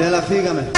Έλα φύγαμε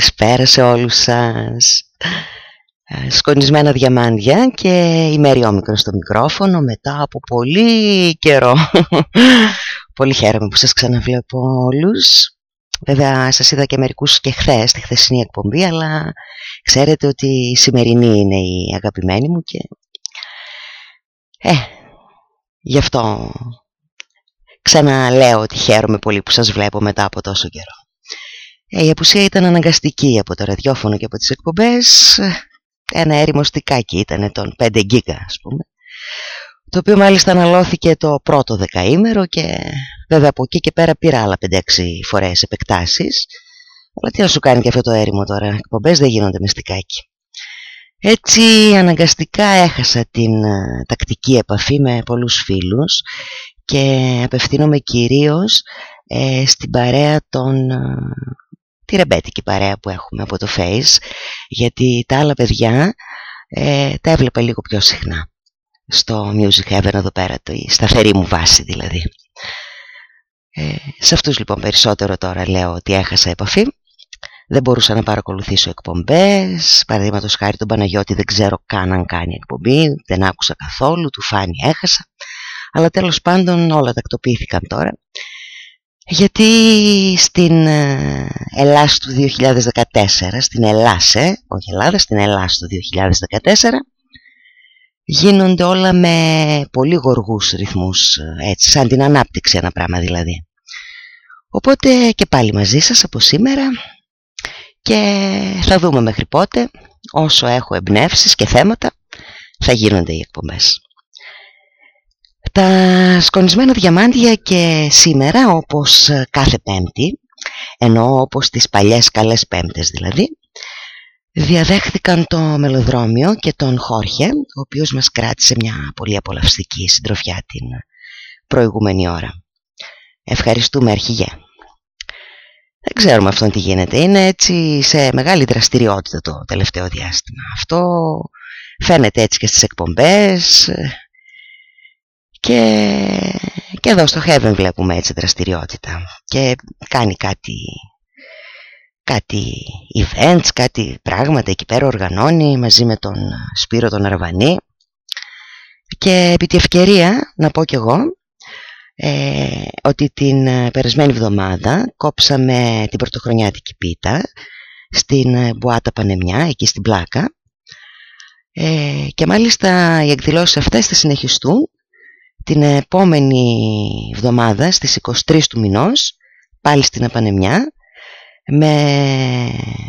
Καλησπέρα, καλησπέρα σε όλους σας. Ε, Σκονισμένα διαμάντια και ημεριόμικρο στο μικρόφωνο μετά από πολύ καιρό. Πολύ χαίρομαι που σας ξαναβλέπω όλους. Βέβαια σας είδα και μερικούς και χθες, τη χθεσινή εκπομπή Αλλά ξέρετε ότι η σημερινή είναι η αγαπημένη μου και... Ε, γι' αυτό ξαναλέω ότι χαίρομαι πολύ που σας βλέπω μετά από τόσο καιρό. ε, η απουσία ήταν αναγκαστική από το ραδιόφωνο και από τις εκπομπές. Ένα έρημο στικάκι ήταν των 5 γίγα ας πούμε. Το οποίο μάλιστα αναλώθηκε το πρώτο δεκαήμερο και βέβαια από εκεί και πέρα πήρα άλλα 5-6 φορές επεκτάσεις. Αλλά τι να σου κάνει και αυτό το έρημο τώρα, εκπομπές δεν γίνονται μες στικάκι. Έτσι αναγκαστικά έχασα την ε, τακτική επαφή με πολλούς φίλους και απευθύνομαι κυρίως ε, στην παρέα των ε, τη ρεμπέτικη παρέα που έχουμε από το Face γιατί τα άλλα παιδιά ε, τα έβλεπα λίγο πιο συχνά στο Music Heaven εδώ πέρα, το, η σταθερή μου βάση δηλαδή. Ε, σε αυτούς λοιπόν περισσότερο τώρα λέω ότι έχασα επαφή. Δεν μπορούσα να παρακολουθήσω εκπομπές, παραδείγματος χάρη τον Παναγιώτη δεν ξέρω καν αν κάνει εκπομπή, δεν άκουσα καθόλου, του φάνη έχασα. Αλλά τέλος πάντων όλα τακτοποιήθηκαν τώρα γιατί στην ε, Ελλάδα του 2014, στην Ελλάδα, όχι Ελλάδα, στην Ελλάδα του 2014 γίνονται όλα με πολύ γοργούς ρυθμούς, έτσι, σαν την ανάπτυξη ένα πράγμα δηλαδή. Οπότε και πάλι μαζί σας από σήμερα και θα δούμε μέχρι πότε, όσο έχω εμπνεύσεις και θέματα, θα γίνονται οι εκπομπές. Τα σκονισμένα διαμάντια και σήμερα όπως κάθε πέμπτη, ενώ όπως τις παλιές καλές πέμπτες δηλαδή, διαδέχθηκαν το μελοδρόμιο και τον Χόρχε, ο οποίος μας κράτησε μια πολύ απολαυστική συντροφιά την προηγούμενη ώρα. Ευχαριστούμε αρχηγέ. Δεν ξέρουμε αυτόν τι γίνεται. Είναι έτσι σε μεγάλη δραστηριότητα το τελευταίο διάστημα. Αυτό φαίνεται έτσι και στις εκπομπές και, και εδώ στο Heaven βλέπουμε έτσι δραστηριότητα. Και κάνει κάτι κάτι events, κάτι πράγματα εκεί πέρα οργανώνει μαζί με τον Σπύρο τον Αρβανή και επί τη ευκαιρία να πω κι εγώ ε, ότι την ε, περασμένη εβδομάδα κόψαμε την πρωτοχρονιάτικη πίτα στην ε, Μπουάτα Πανεμιά, εκεί στην Πλάκα. Ε, και μάλιστα οι εκδηλώσεις αυτές θα συνεχιστούν την επόμενη εβδομάδα στις 23 του μηνός πάλι στην Απανεμιά με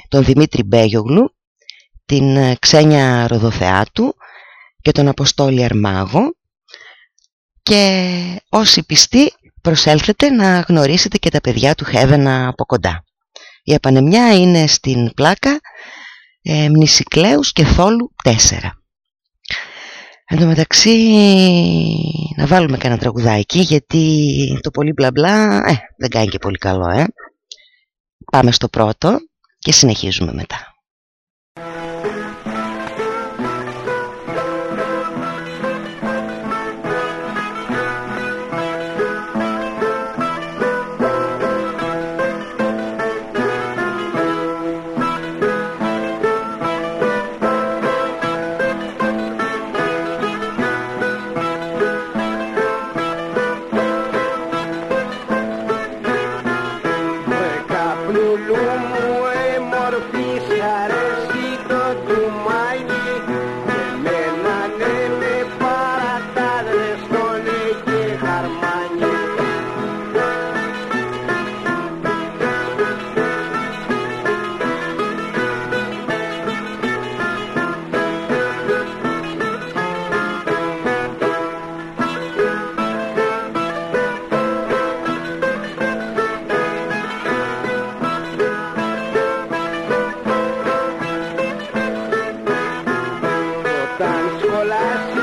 τον Δημήτρη Μπέγιογλου την Ξένια Ροδοθεάτου και τον Αποστόλη Αρμάγο και όσοι πιστοί προσέλθετε να γνωρίσετε και τα παιδιά του Χέβενα από κοντά. Η Απανεμιά είναι στην πλάκα ε, Μνησικλέους και Θόλου 4. Εν τω μεταξύ να βάλουμε κανένα τραγουδάκι γιατί το πολύ μπλα μπλα ε, δεν κάνει και πολύ καλό ε. Πάμε στο πρώτο και συνεχίζουμε μετά. Εν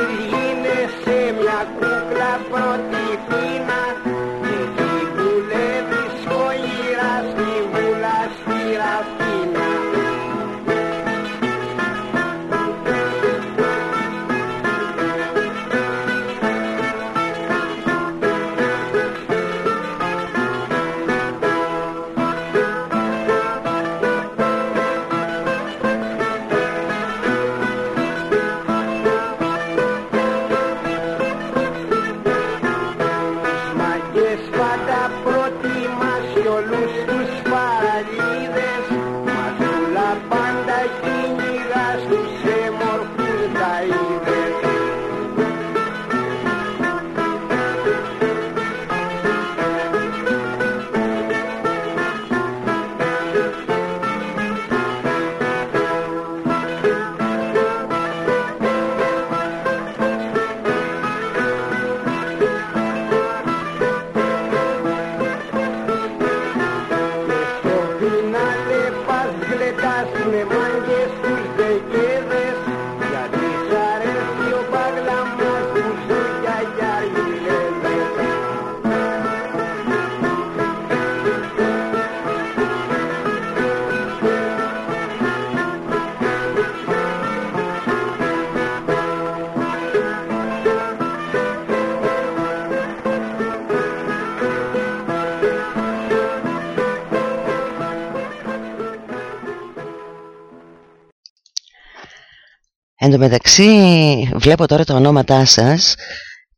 τω μεταξύ βλέπω τώρα τα ονόματά σας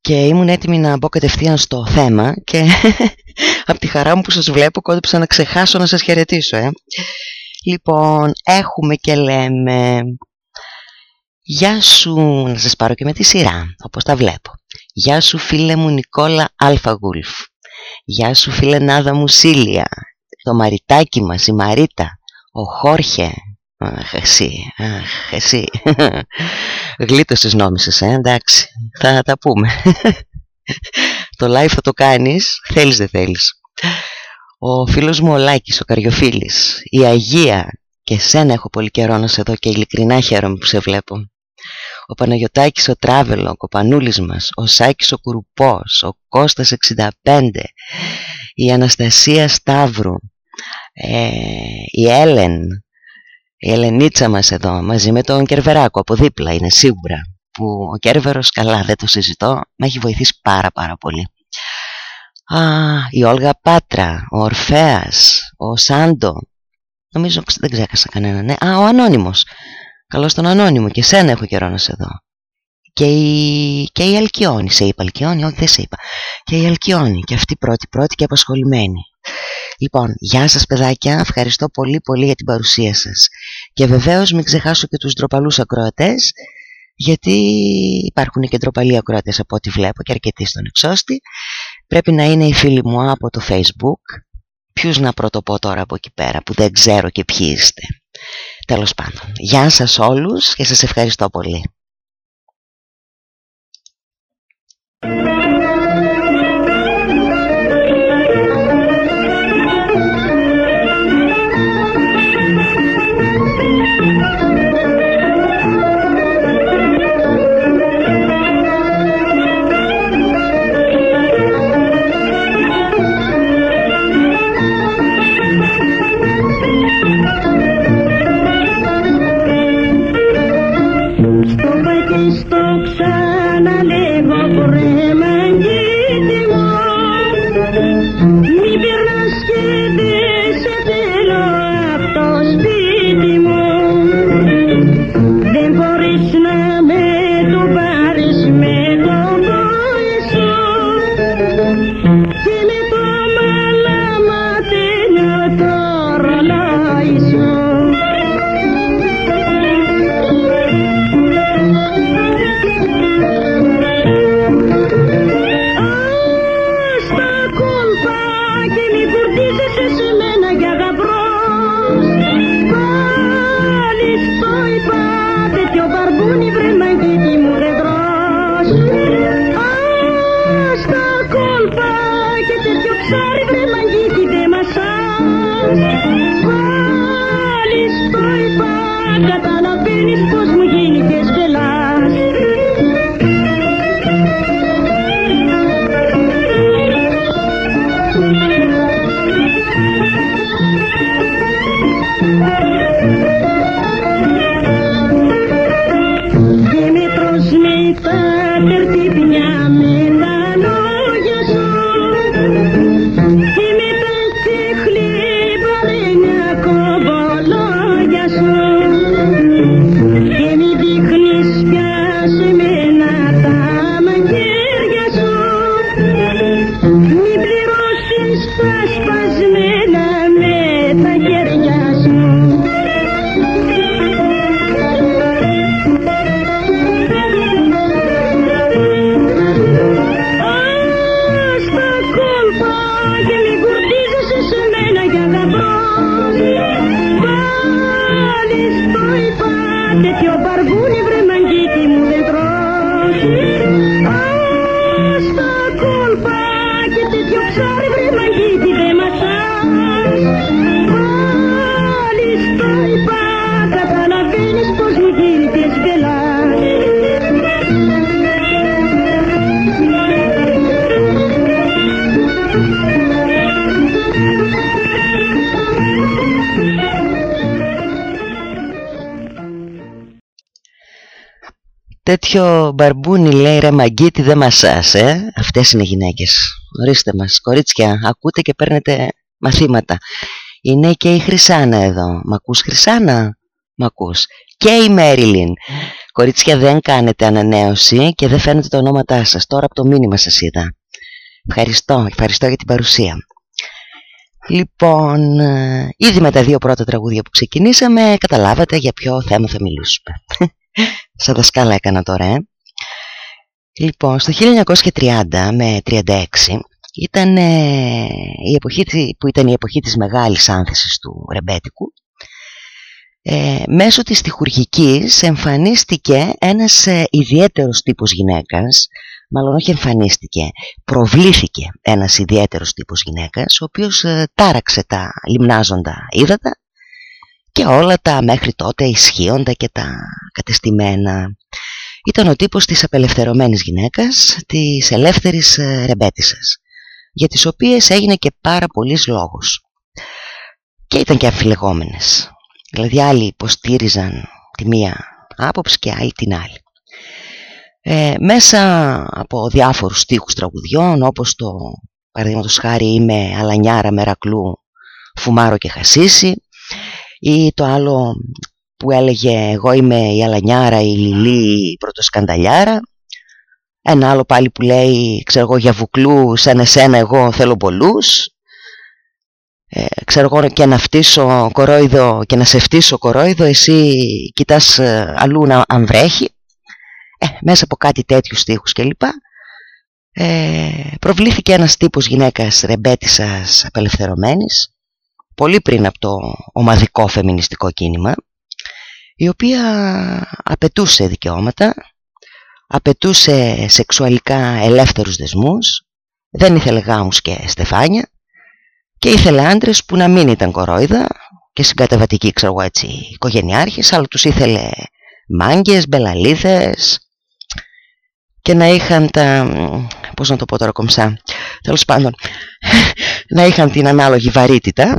και ήμουν έτοιμη να μπω κατευθείαν στο θέμα και από τη χαρά μου που σας βλέπω κόντεψα να ξεχάσω να σας χαιρετήσω. Ε. Λοιπόν, έχουμε και λέμε Γεια σου, να σας πάρω και με τη σειρά, όπως τα βλέπω. Γεια σου φίλε μου Νικόλα Αλφαγούλφ. Γεια σου φίλε Νάδα μου Σίλια. Το μαριτάκι μας, η Μαρίτα. Ο Χόρχε, Αχ, εσύ, αχ, εσύ. Γλίτωσες νόμισες, ε, εντάξει. Θα τα πούμε. το live θα το κάνεις, θέλεις δεν θέλεις. Ο φίλος μου ο Λάκης, ο Καριοφίλης, η Αγία και σένα έχω πολύ καιρό να σε δω και ειλικρινά χαίρομαι που σε βλέπω. Ο Παναγιωτάκης ο Τράβελο, ο Κοπανούλης μας, ο Σάκης ο Κουρουπός, ο Κώστας 65, η Αναστασία Σταύρου, ε, η Έλεν, η Ελενίτσα μας εδώ μαζί με τον Κερβεράκο από δίπλα είναι σίγουρα που ο Κέρβερος καλά δεν το συζητώ με έχει βοηθήσει πάρα πάρα πολύ. Α, η Όλγα Πάτρα, ο Ορφέας, ο Σάντο νομίζω δεν ξέχασα κανένα ναι. Α, ο Ανώνυμος. Καλώς τον Ανώνυμο και σένα έχω καιρό να σε δω. Και η, και η Αλκιόνη, σε είπα Αλκιόνη, όχι δεν σε είπα. Και η Αλκιόνη και αυτή πρώτη πρώτη και απασχολημένη Λοιπόν, γεια σας παιδάκια, ευχαριστώ πολύ πολύ για την παρουσία σας. Και βεβαίως μην ξεχάσω και τους ντροπαλούς ακροατές γιατί υπάρχουν και ντροπαλοί ακροατές από ό,τι βλέπω και αρκετοί στον εξώστη. Πρέπει να είναι οι φίλοι μου από το facebook. Ποιους να πρωτοπώ τώρα από εκεί πέρα που δεν ξέρω και ποιοι είστε. Τέλος πάντων, γεια σας όλους και σας ευχαριστώ πολύ τέτοιο μπαρμπούνι λέει ρε μαγκίτη δεν μασάς ε; Αυτές είναι οι γυναίκες. Ορίστε μας κορίτσια ακούτε και παίρνετε μαθήματα. Είναι και η Χρυσάνα εδώ. Μ' ακούς Χρυσάνα; Μ' ακούς. Και η Μέριλιν. Κορίτσια δεν κάνετε ανανέωση Και δεν φαίνεται το ονόματά σας. Τώρα από το μήνυμα σας είδα. Ευχαριστώ, ευχαριστώ για την παρουσία. Λοιπόν, ε, ήδη με τα δύο πρώτα τραγούδια που ξεκινήσαμε καταλάβατε για ποιο θέμα θα μιλήσουμε. Σαν δασκάλα έκανα τώρα, ε. Λοιπόν, στο 1930 με 36 ήταν η εποχή, που ήταν η εποχή της μεγάλης άνθησης του ρεμπέτικου ε, μέσω της τυχουργικής εμφανίστηκε ένας ε, ιδιαίτερος τύπος γυναίκας μάλλον όχι εμφανίστηκε, προβλήθηκε ένας ιδιαίτερος τύπος γυναίκας ο οποίος ε, τάραξε τα λιμνάζοντα ύδατα και όλα τα μέχρι τότε ισχύοντα και τα κατεστημένα. Ήταν ο τύπος της απελευθερωμένης γυναίκας, της ελεύθερης ε, ρεμπέτισσας, για τις οποίες έγινε και πάρα πολλής λόγος. Και ήταν και αφιλεγόμενες. Δηλαδή άλλοι υποστήριζαν τη μία άποψη και άλλοι την άλλη. Ε, μέσα από διάφορους στίχους τραγουδιών όπως το παραδείγματος χάρη είμαι αλανιάρα μερακλού φουμάρο και χασίσι ή το άλλο που έλεγε εγώ είμαι η αλανιάρα, η λιλή, η πρωτοσκανταλιάρα ένα άλλο πάλι που λέει ξέρω εγώ για βουκλού σαν εσένα εγώ θέλω πολλούς ε, ξέρω εγώ και να φτύσω κορόιδο και να σε φτύσω κορόιδο εσύ κοιτάς ε, αλλού να, αν βρέχει ε, μέσα από κάτι τέτοιους στίχους κλπ. Ε, προβλήθηκε ένας τύπος γυναίκας ρεμπέτισσας απελευθερωμένης πολύ πριν από το ομαδικό φεμινιστικό κίνημα η οποία απαιτούσε δικαιώματα απαιτούσε σεξουαλικά ελεύθερους δεσμούς δεν ήθελε γάμους και στεφάνια και ήθελε άντρες που να μην ήταν κορόιδα και συγκαταβατικοί ξέρω εγώ έτσι οικογενειάρχες αλλά τους ήθελε μάγκες, μπελαλίδες και να είχαν τα πώς να το πω τώρα κομψά τέλος πάντων να είχαν την ανάλογη βαρύτητα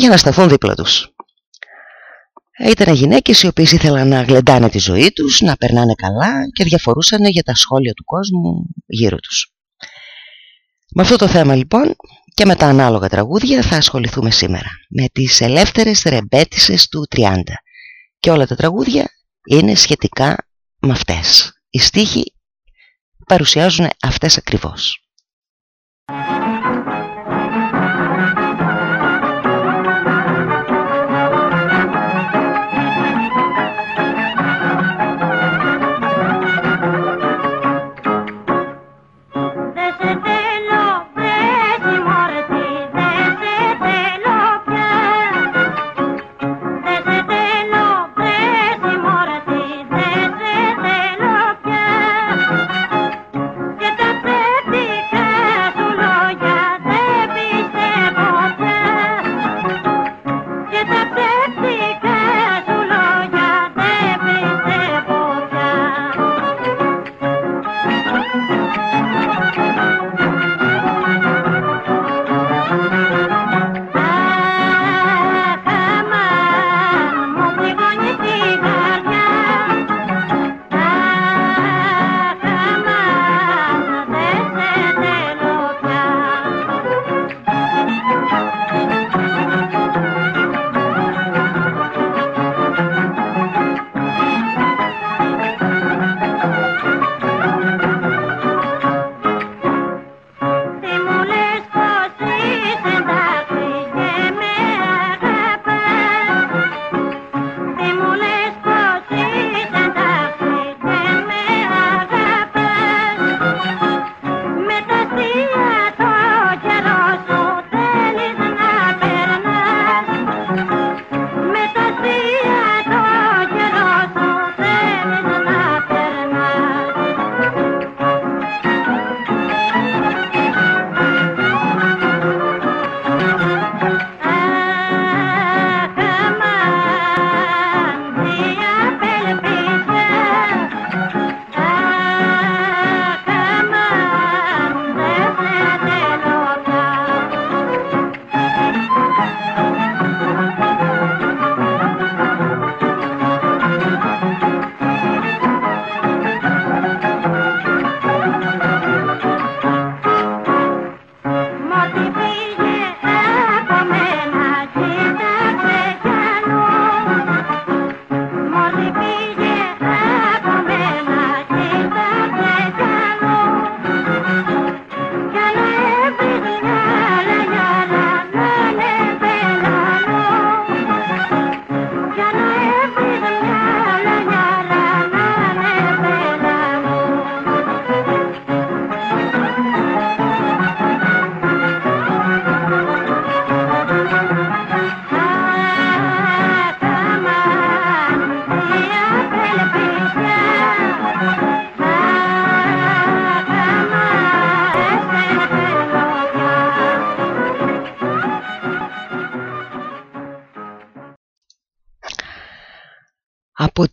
για να σταθούν δίπλα τους ήταν γυναίκες οι οποίες ήθελαν να γλεντάνε τη ζωή τους, να περνάνε καλά και διαφορούσαν για τα σχόλια του κόσμου γύρω τους. Με αυτό το θέμα λοιπόν και με τα ανάλογα τραγούδια θα ασχοληθούμε σήμερα με τις ελεύθερες ρεμπέτησες του 30 και όλα τα τραγούδια είναι σχετικά με αυτές. Οι στίχοι παρουσιάζουν αυτές ακριβώς.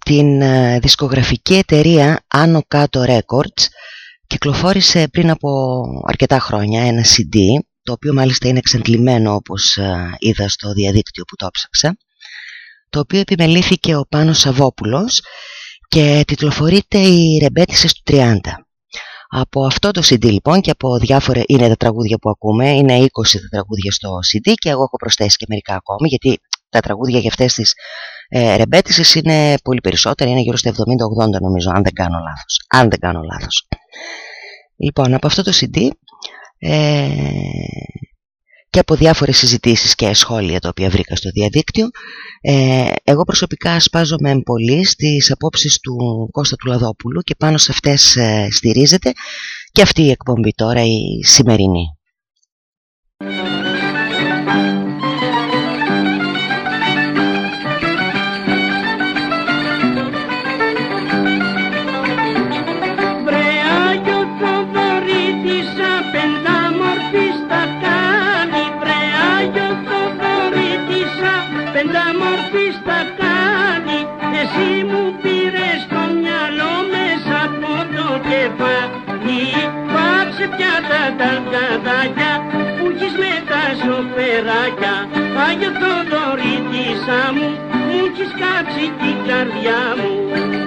Την ε, δισκογραφική εταιρεία Άνω Κάτω Records κυκλοφόρησε πριν από αρκετά χρόνια ένα CD το οποίο μάλιστα είναι εξαντλημένο όπως ε, είδα στο διαδίκτυο που το ψάξα το οποίο επιμελήθηκε ο Πάνος Σαββόπουλος και τιτλοφορείται «Οι ρεμπέτησες του 30». Από αυτό το CD λοιπόν και από διάφορα είναι τα τραγούδια που ακούμε, είναι 20 τα τραγούδια στο CD και εγώ έχω προσθέσει και μερικά ακόμη γιατί τα τραγούδια για αυτές τις ε, ρεμπέτησες είναι πολύ περισσότερα, είναι γύρω στα 70-80 νομίζω, αν δεν κάνω λάθος. Αν δεν κάνω λάθος. Λοιπόν, από αυτό το CD ε, και από διάφορες συζητήσεις και σχόλια τα οποία βρήκα στο διαδίκτυο ε, εγώ προσωπικά σπάζομαι πολύ στις απόψεις του Κώστα του Λαδόπουλου και πάνω σε αυτές ε, στηρίζεται και αυτή η εκπομπή τώρα η σημερινή. Άγιο Θοδωρήτησα μου, μου έχεις κάψει την καρδιά μου.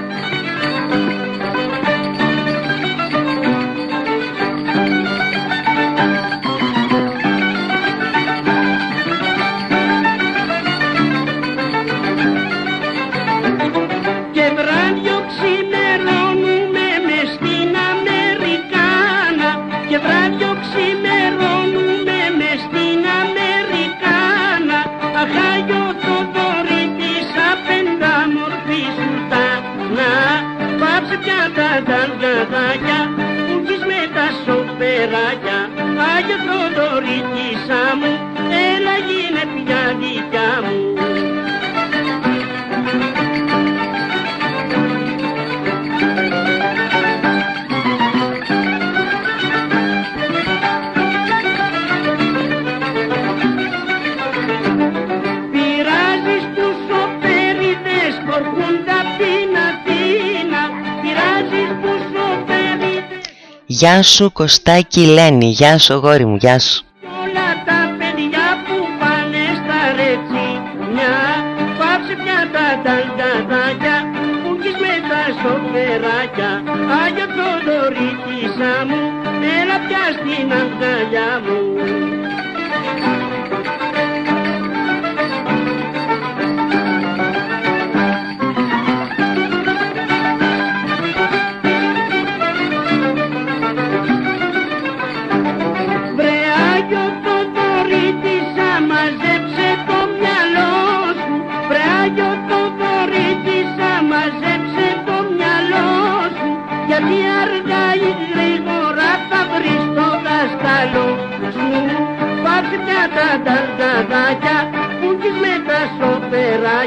Γεια σου Κωστάκη Λένη, γεια σου γόρι μου, γεια σου.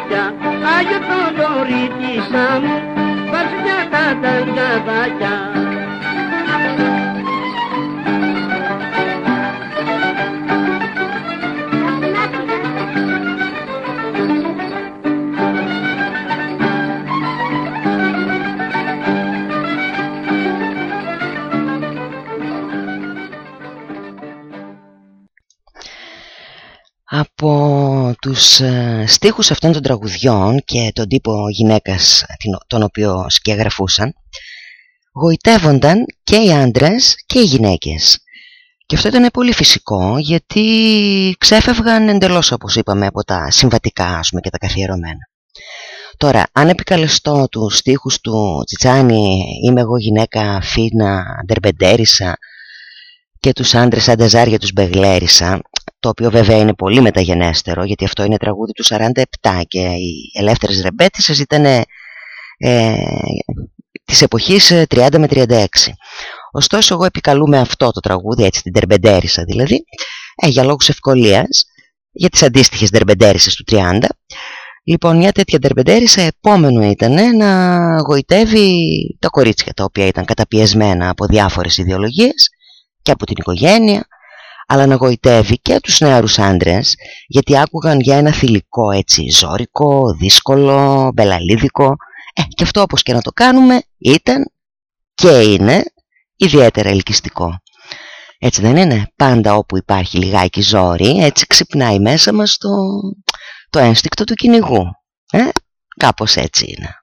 Σοφεράκια Άγιο το δωρήτησα μου πάρσε πια τα ταργαδάκια τους ε, στίχους αυτών των τραγουδιών και τον τύπο γυναίκας τον οποίο σκιαγραφούσαν γοητεύονταν και οι άντρες και οι γυναίκες. Και αυτό ήταν πολύ φυσικό γιατί ξέφευγαν εντελώς όπως είπαμε από τα συμβατικά ας πούμε, και τα καθιερωμένα. Τώρα, αν επικαλεστώ τους στίχους του Τσιτσάνι «Είμαι εγώ γυναίκα φίνα, ντερμπεντέρισα» και τους άντρες ανταζάρια τους μπεγλέρισα το οποίο βέβαια είναι πολύ μεταγενέστερο γιατί αυτό είναι τραγούδι του 47 και οι ελεύθερες ρεμπέτησες ήταν ε, της εποχής 30 ε, με 36 ωστόσο εγώ επικαλούμε αυτό το τραγούδι έτσι την τερμπεντέρισα δηλαδή ε, για λόγους ευκολίας για τις αντίστοιχες τερμπεντέρισες του 30 Λοιπόν, μια τέτοια τερμπεντέρισα επόμενο ήταν να γοητεύει τα κορίτσια τα οποία ήταν καταπιεσμένα από διάφορες ιδεολογίες και από την οικογένεια αλλά να γοητεύει και τους νεαρούς άντρες γιατί άκουγαν για ένα θηλυκό έτσι ζώρικο, δύσκολο, μπελαλίδικο ε, και αυτό όπως και να το κάνουμε ήταν και είναι ιδιαίτερα ελκυστικό. Έτσι δεν είναι; Πάντα όπου υπάρχει λιγάκι ζόρι έτσι ξυπνάει μέσα μας το, το ένστικτο του κυνηγού. Ε, κάπως έτσι είναι.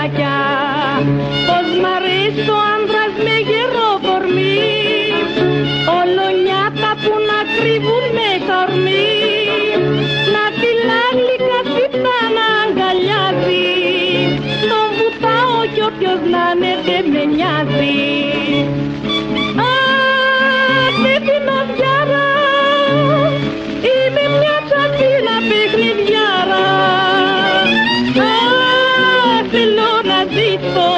σκουλάκια πως μ' αρέσει ο άνδρας με γερό κορμί. Ολονιάτα που να κρύβουν με κορμί να φυλάγει καθίτα να αγκαλιάζει. Τον βουτάω κι όποιος να είναι δεν με νοιάζει. Είμαι μια τσαφίνα παιχνιδιάρα. γλεντήσω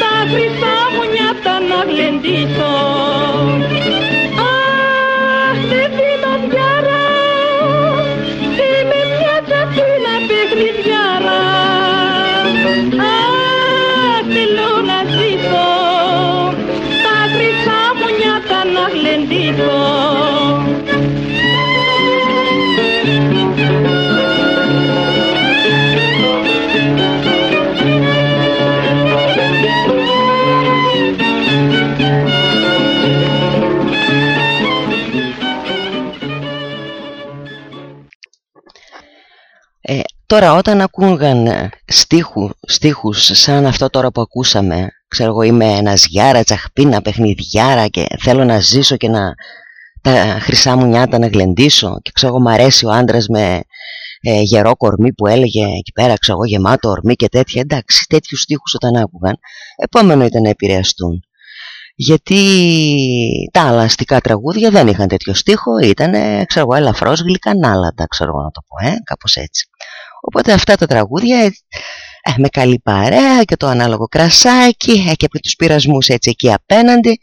τα χρυσά μου νιάτα να γλεντήσω. Αχ, δεν θέλω πιάρα, είμαι μια τσατούλα παιχνιδιάρα. Αχ, θέλω να ζήσω. Τα χρυσά μου νιάτα να γλεντήσω. Τώρα όταν ακούγαν στίχου, στίχους σαν αυτό τώρα που ακούσαμε Ξέρω εγώ είμαι ένας γιάρα, τσαχπίνα, παιχνιδιάρα και θέλω να ζήσω και να τα χρυσά μου νιάτα να γλεντήσω Και ξέρω εγώ μ' αρέσει ο άντρας με ε, γερό κορμί που έλεγε εκεί πέρα ξέρω εγώ γεμάτο ορμί και τέτοια Εντάξει τέτοιους στίχους όταν άκουγαν επόμενο ήταν να επηρεαστούν γιατί τα άλλα αστικά τραγούδια δεν είχαν τέτοιο στίχο, ήταν ξέρω εγώ ελαφρώς γλυκανάλατα ξέρω εγώ να το πω, ε, κάπως έτσι. Οπότε αυτά τα τραγούδια ε, με καλή παρέα και το ανάλογο κρασάκι ε, και από τους πειρασμούς έτσι εκεί απέναντι.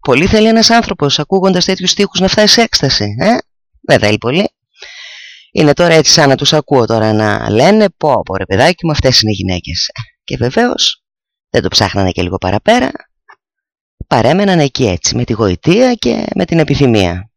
Πολύ θέλει ένας άνθρωπος ακούγοντας τέτοιους στίχους να φτάσει σε έκσταση. Ε; Δεν θέλει πολύ. Είναι τώρα έτσι σαν να τους ακούω τώρα να λένε πω πω ρε παιδάκι μου αυτές είναι γυναίκες. Ε, και βεβαίως δεν το ψάχνανε και λίγο παραπέρα. Παρέμεναν εκεί έτσι με τη γοητεία και με την επιθυμία.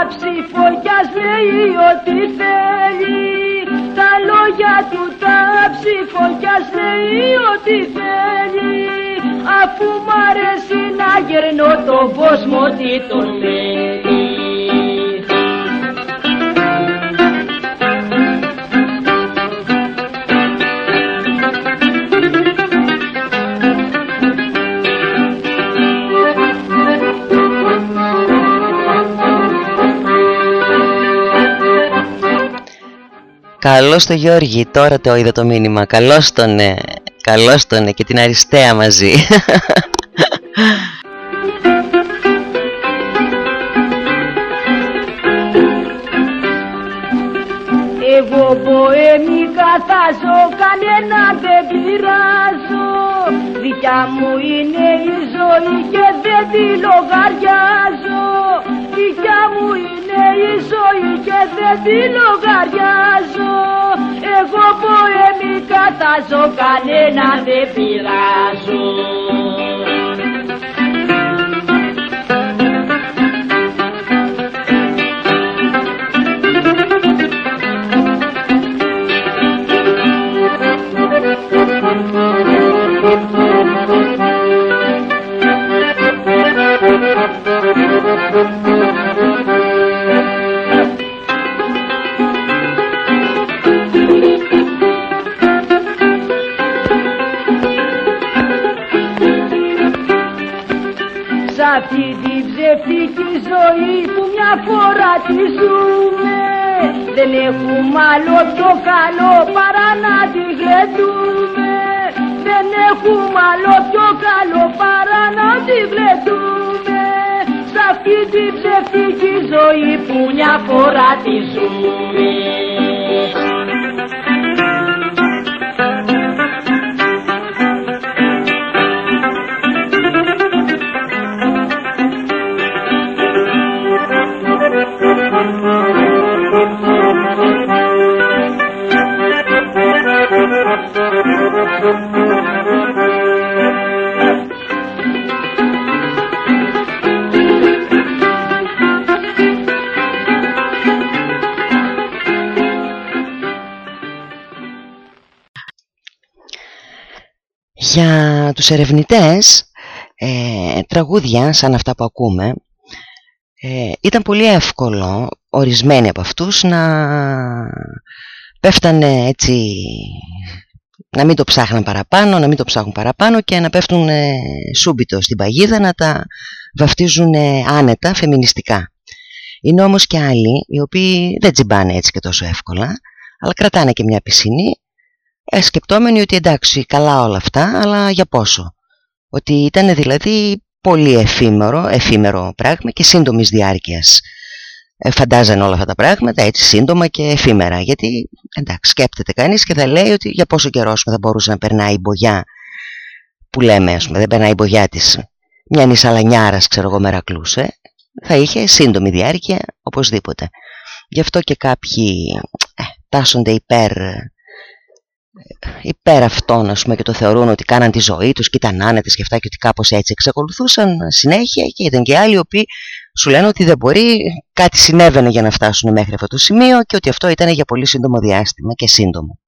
Τα ψηφογιάς λέει ό,τι θέλει. Τα λόγια του τα ψηφογιάς λέει ό,τι θέλει. Αφού μ' αρέσει να γυρνώ τον κόσμο τι τον λέει Καλώς το Γιώργη, τώρα το είδα το μήνυμα. Καλώς τον, ε, καλώς τον ε, και την Αριστεία μαζί. Εγώ ποέμικα θα ζω, κανένα δεν πειράζω Δικιά μου είναι η ζωή και δεν τη λογαριάζω Δικιά μου είναι η ζωή και δεν τη λογαριάζω. Εγώ ποέμικα θα ζω, κανένα δεν πειράζω πιο καλό παρά να τη γλεντούμε. Δεν έχουμε άλλο τους ερευνητές, ε, τραγούδια σαν αυτά που ακούμε, ε, ήταν πολύ εύκολο ορισμένοι από αυτούς να πέφτανε έτσι, να μην το ψάχναν παραπάνω, να μην το ψάχνουν παραπάνω και να πέφτουν ε, σούμπιτο στην παγίδα, να τα βαφτίζουν ε, άνετα, φεμινιστικά. Είναι όμως και άλλοι οι οποίοι δεν τσιμπάνε έτσι και τόσο εύκολα, αλλά κρατάνε και μια πισινή ε, σκεπτόμενοι ότι εντάξει καλά όλα αυτά αλλά για πόσο; Ότι ήταν δηλαδή πολύ εφήμερο, εφήμερο πράγμα και σύντομης διάρκειας. Ε, φαντάζανε όλα αυτά τα πράγματα έτσι σύντομα και εφήμερα. Γιατί εντάξει σκέπτεται κανείς και θα λέει ότι για πόσο καιρό θα μπορούσε να περνάει η μπογιά που λέμε ας πούμε δεν περνάει η μπογιά της. Μια νησαλανιάρας ξέρω εγώ μερακλούσε θα είχε σύντομη διάρκεια οπωσδήποτε. Γι' αυτό και κάποιοι ε, τάσσονται υπέρ υπέρ αυτών ας πούμε, και το θεωρούν ότι κάναν τη ζωή τους και ήταν άνετες και αυτά και ότι κάπως έτσι εξακολουθούσαν συνέχεια και ήταν και άλλοι οι οποίοι σου λένε ότι δεν μπορεί, κάτι συνέβαινε για να φτάσουν μέχρι αυτό το σημείο και ότι αυτό ήταν για πολύ σύντομο διάστημα και σύντομο.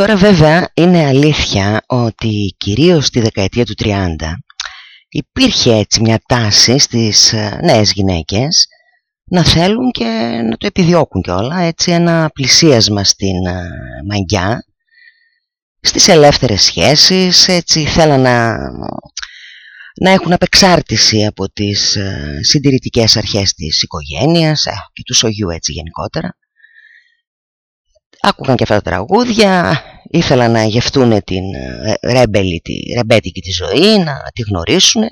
Τώρα βέβαια είναι αλήθεια ότι κυρίως στη δεκαετία του 30 υπήρχε έτσι μια τάση στις ε, νέες γυναίκες να θέλουν και να το επιδιώκουν όλα έτσι ένα πλησίασμα στην ε, μαγιά στις ελεύθερες σχέσεις έτσι θέλαν να, να έχουν απεξάρτηση από τις ε, συντηρητικές αρχές της οικογένειας και του σογιού έτσι γενικότερα άκουγαν και αυτά τα τραγούδια, ήθελαν να γευτούν την ε, ρέμπελη, τη ρεμπέτικη τη ζωή, να τη γνωρίσουν.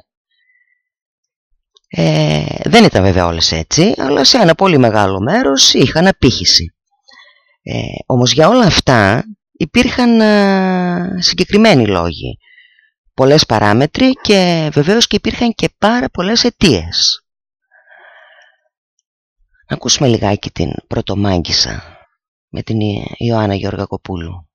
Ε, δεν ήταν βέβαια όλες έτσι, αλλά σε ένα πολύ μεγάλο μέρος είχαν απήχηση. Ε, όμως για όλα αυτά υπήρχαν ε, συγκεκριμένοι λόγοι. Πολλές παράμετροι και βεβαίως και υπήρχαν και πάρα πολλές αιτίες. Να ακούσουμε λιγάκι την πρωτομάγκησα με την Ιωάννα Γεωργακοπούλου.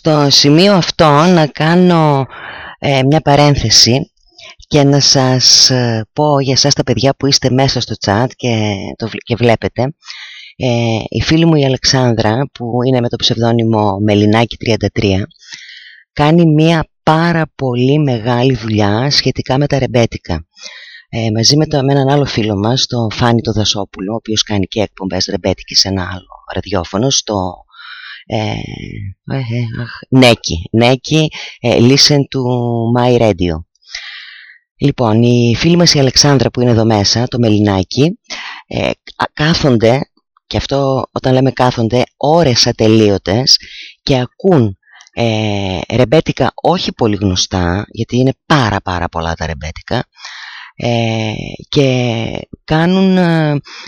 Στο σημείο αυτό να κάνω ε, μια παρένθεση και να σας ε, πω για σας τα παιδιά που είστε μέσα στο chat και, το, και βλέπετε. Ε, η φίλη μου η Αλεξάνδρα που είναι με το ψευδόνυμο Μελινάκη 33 κάνει μια πάρα πολύ μεγάλη δουλειά σχετικά με τα ρεμπέτικα. Ε, μαζί με, το, με έναν άλλο φίλο μας, τον Φάνη το Δασόπουλο ο οποίος κάνει και εκπομπές ρεμπέτικες σε ένα άλλο ραδιόφωνο στο ε, Νέκη, Νέκη, listen to my radio. Λοιπόν, η φίλη μας η Αλεξάνδρα που είναι εδώ μέσα, το Μελινάκι, ε, κάθονται, και αυτό όταν λέμε κάθονται, ώρες ατελείωτες και ακούν ε, ρεμπέτικα όχι πολύ γνωστά, γιατί είναι πάρα πάρα πολλά τα ρεμπέτικα, ε, και κάνουν,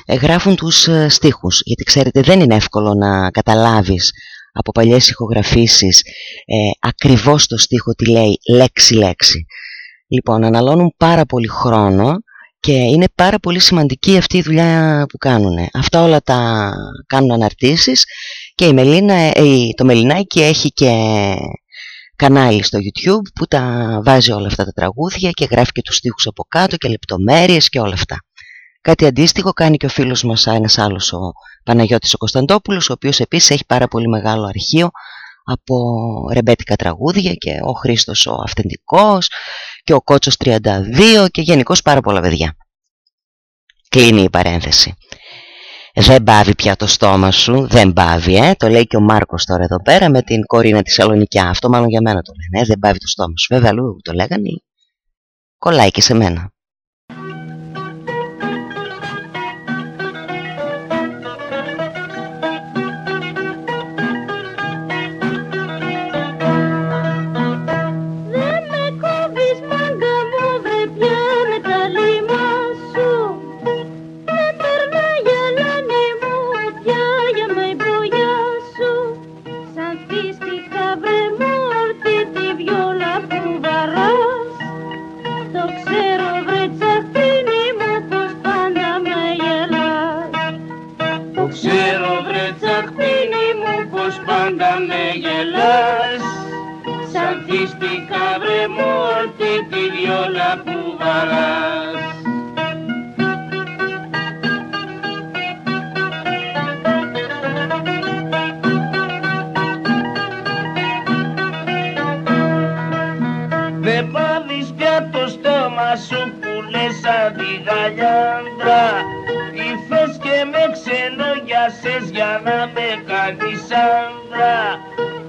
ε, γράφουν τους ε, στίχους, γιατί ξέρετε δεν είναι εύκολο να καταλάβεις από παλιές ηχογραφήσεις ε, ακριβώς το στίχο τι λέει λέξη-λέξη. Λοιπόν, αναλώνουν πάρα πολύ χρόνο και είναι πάρα πολύ σημαντική αυτή η δουλειά που κάνουν. Αυτά όλα τα κάνουν αναρτήσεις και η Μελίνα, ε, το Μελινάκι έχει και κανάλι στο YouTube που τα βάζει όλα αυτά τα τραγούδια και γράφει και τους στίχους από κάτω και λεπτομέρειες και όλα αυτά. Κάτι αντίστοιχο κάνει και ο φίλος μας ένας άλλος ο Παναγιώτης ο Κωνσταντόπουλος ο οποίος επίσης έχει πάρα πολύ μεγάλο αρχείο από ρεμπέτικα τραγούδια και ο Χρήστος ο Αυθεντικός και ο Κότσος 32 και γενικώς πάρα πολλά παιδιά. Κλείνει η παρένθεση. Δεν πάβει πια το στόμα σου, δεν πάβει, ε. το λέει και ο Μάρκος τώρα εδώ πέρα με την κορίνα της Σαλονικιά. Αυτό μάλλον για μένα το λένε, ε. δεν πάβει το στόμα σου. Βέβαια αλλού το λέγανε, κολλάει και σε μένα. Δεν πάβεις πια το στόμα σου που λες σαν τη γαλιάντρα Ήρθες και με ξενόγιασες για να με κάνεις άντρα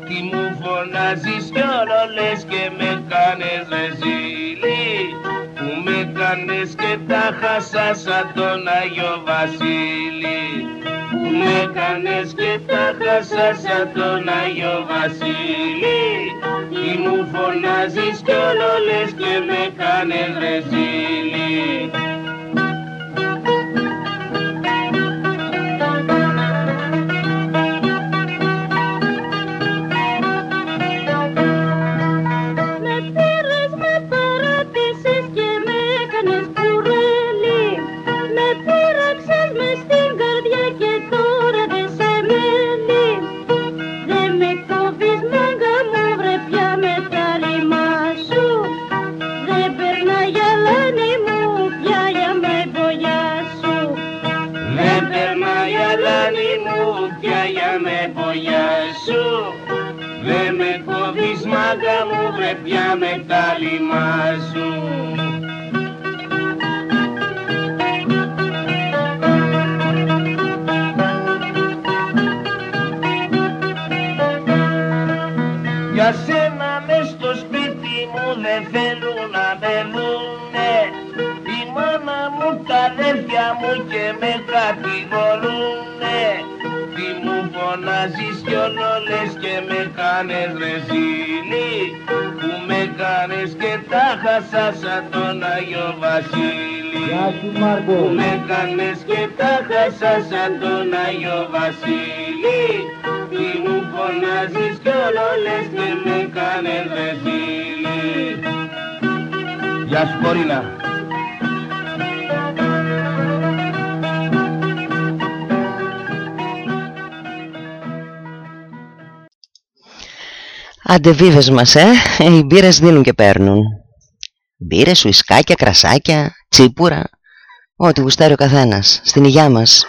Τι μου φωνάζεις κι όλο και με κάνες ρεζί Ορλάντες και τα χάσα σαν τον Άγιο Βασίλη. Με κάνες και τα χάσα σαν τον Άγιο Βασίλη. Τι μου φωνάζεις κι όλο λες και με κάνες ρεζίλη. μάγκα μου βρε πια με τα σου. Για σένα μες στο σπίτι μου δεν θέλουν να με δούνε Η μάνα μου τα αδέρφια μου και με κατηγορούν αλλάζεις κι όλο και με κάνες ρε που με κάνες και τα χάσα σαν τον Άγιο Βασίλη. Που με κάνες και τα χάσα σαν τον Άγιο Βασίλη τι μου φωνάζεις κι όλο και με κάνες ρε ζήλη Γεια σου Κορίνα. Αντεβίβες μας, ε, οι μπύρες δίνουν και παίρνουν. Μπύρες, ουισκάκια, κρασάκια, τσίπουρα, ό,τι γουστάρει ο καθένας, στην υγειά μας.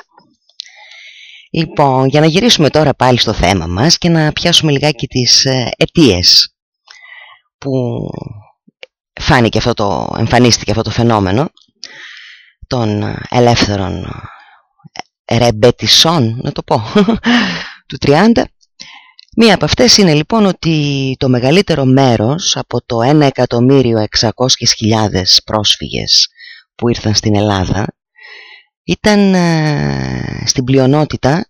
Λοιπόν, για να γυρίσουμε τώρα πάλι στο θέμα μας και να πιάσουμε λιγάκι τις ε, αιτίες που φάνηκε αυτό το, εμφανίστηκε αυτό το φαινόμενο των ελεύθερων ρεμπετισών, να το πω, του 30 Μία από αυτές είναι λοιπόν ότι το μεγαλύτερο μέρος από το 1.600.000 πρόσφυγες που ήρθαν στην Ελλάδα ήταν ε, στην πλειονότητα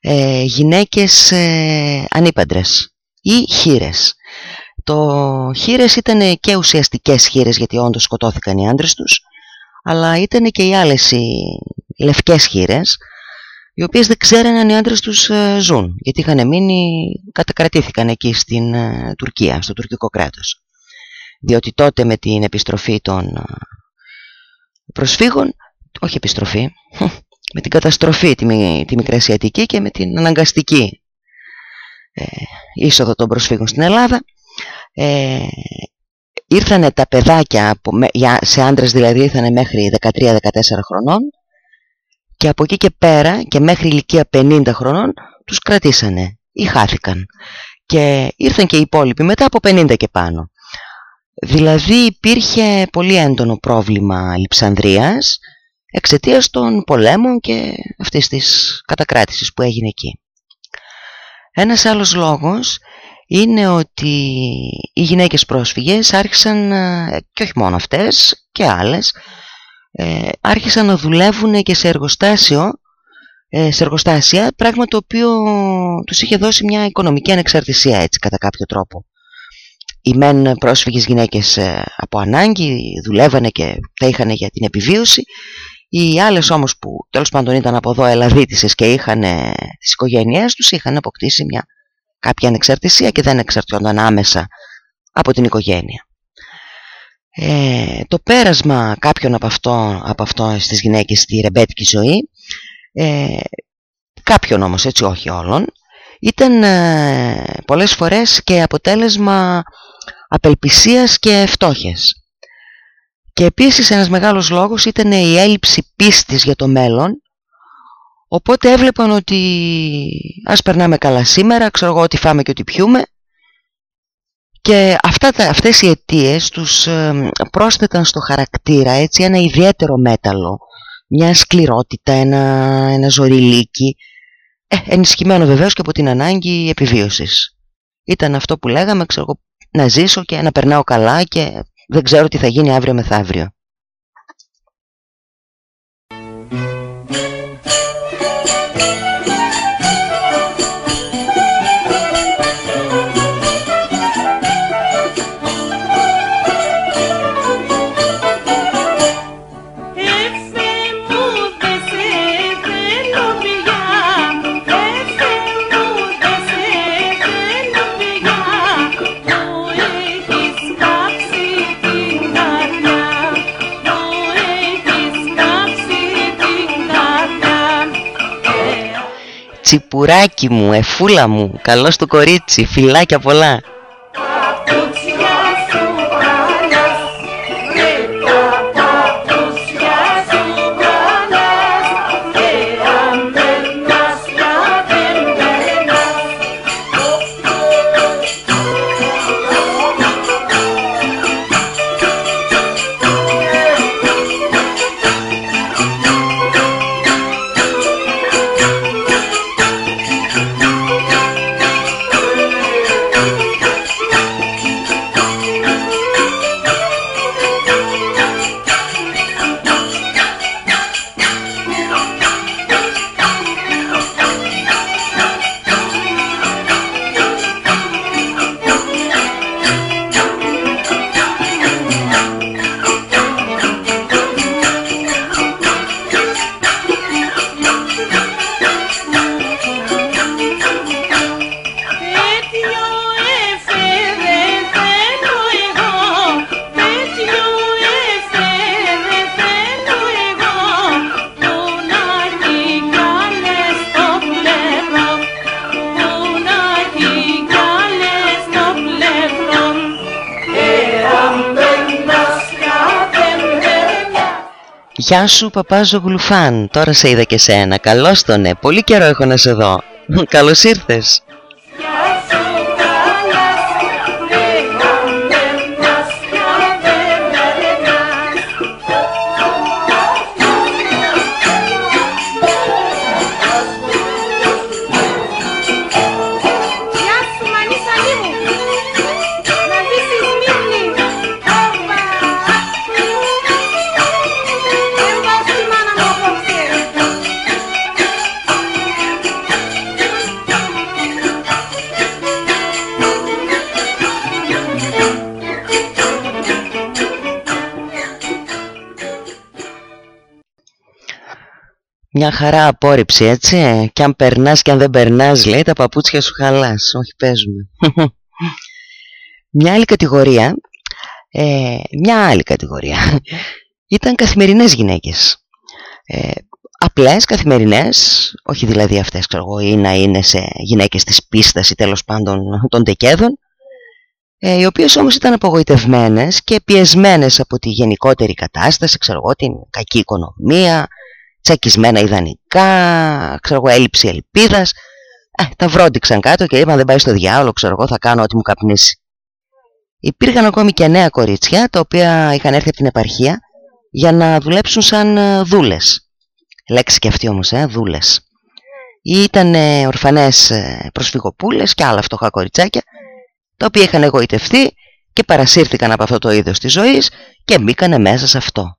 ε, γυναίκες ε, ανήπαντρες ή χείρες. Το χείρες ήταν και ουσιαστικές χείρες γιατί όντως σκοτώθηκαν οι άντρες τους αλλά ήταν και οι άλλες οι λευκές χείρες οι οποίες δεν ξέραν αν οι άντρες τους ε, ζουν. Γιατί είχαν μείνει, κατακρατήθηκαν εκεί στην ε, Τουρκία, στο τουρκικό κράτος. Διότι τότε με την επιστροφή των ε, προσφύγων όχι επιστροφή με την καταστροφή τη, τη Μικρασιατική και με την αναγκαστική ε, είσοδο των προσφύγων στην Ελλάδα ε, ήρθανε τα παιδάκια σε άντρες δηλαδή ήρθανε μέχρι 13-14 χρονών και από εκεί και πέρα και μέχρι ηλικία 50 χρονών τους κρατήσανε ή χάθηκαν. Και ήρθαν και οι υπόλοιποι μετά από 50 και πάνω. Δηλαδή υπήρχε πολύ έντονο πρόβλημα λειψανδρίας εξαιτίας των πολέμων και αυτής της κατακράτησης που έγινε εκεί. Ένας άλλος λόγος είναι ότι οι γυναίκες πρόσφυγες άρχισαν, ε, και όχι μόνο αυτές και άλλες, ε, άρχισαν να δουλεύουν και σε εργοστάσιο ε, σε εργοστάσια, πράγμα το οποίο τους είχε δώσει μια οικονομική ανεξαρτησία έτσι κατά κάποιο τρόπο. Οι μεν πρόσφυγες γυναίκες από ανάγκη δουλεύανε και τα είχαν για την επιβίωση, οι άλλες όμως που τέλος πάντων ήταν από εδώ ελαδίτησες και είχαν τις οικογένειές τους είχαν αποκτήσει μια κάποια ανεξαρτησία και δεν εξαρτιόνταν άμεσα από την οικογένεια. Ε, το πέρασμα κάποιων από αυτό, από αυτό στις γυναίκες στη ρεμπέτικη ζωή, ε, κάποιων όμως έτσι όχι όλων, ήταν ε, πολλές φορές και αποτέλεσμα απελπισίας και φτώχειας. Και επίσης ένας μεγάλος λόγος ήταν η έλλειψη πίστης για το μέλλον Οπότε έβλεπαν ότι ας περνάμε καλά σήμερα, ξέρω εγώ ότι φάμε και ότι πιούμε και αυτά, αυτές οι αιτίες τους ε, πρόσθεταν στο χαρακτήρα έτσι ένα ιδιαίτερο μέταλλο, μια σκληρότητα, ένα, ένα ζωριλίκι, ε, ενισχυμένο βεβαίως και από την ανάγκη επιβίωσης. Ήταν αυτό που λέγαμε, ξέρω να ζήσω και να περνάω καλά και δεν ξέρω τι θα γίνει αύριο μεθαύριο. Τσιπουράκι μου, εφούλα μου, καλώς το κορίτσι, φιλάκια πολλά. Γεια σου παπάζο γλουφάν, τώρα σε είδα και σένα, καλώς τον ναι, πολύ καιρό έχω να σε δω. Καλώς ήρθες. Μια χαρά απόρριψη έτσι και αν περνάς και αν δεν περνάς λέει τα παπούτσια σου χαλάς. Όχι παίζουμε. Μια άλλη κατηγορία ε, μια άλλη κατηγορία. Ήταν καθημερινές γυναίκες. Ε, απλές καθημερινές όχι δηλαδή αυτές ξέρω εγώ ή να είναι σε γυναίκες της πίστας ή τέλος πάντων των τεκέδων ε, οι οποίες όμως ήταν απογοητευμένες και πιεσμένες από τη γενικότερη κατάσταση ξέρω εγώ την κακή οικονομία τσακισμένα ιδανικά, ξέρω εγώ, έλλειψη ελπίδας. Ε, τα βρόντιξαν κάτω και είπαν δεν πάει στο διάολο, ξέρω εγώ, θα κάνω ό,τι μου καπνίσει. Υπήρχαν ακόμη και νέα κορίτσια, τα οποία είχαν έρθει από την επαρχία για να δουλέψουν σαν ε, δούλες. Λέξη και αυτή όμως, ε, δούλες. Ήταν ε, ορφανές ε, προσφυγοπούλες και άλλα φτωχά κοριτσάκια, τα οποία είχαν εγωιτευτεί και παρασύρθηκαν από αυτό το είδος της ζωής και μπήκανε μέσα σε αυτό.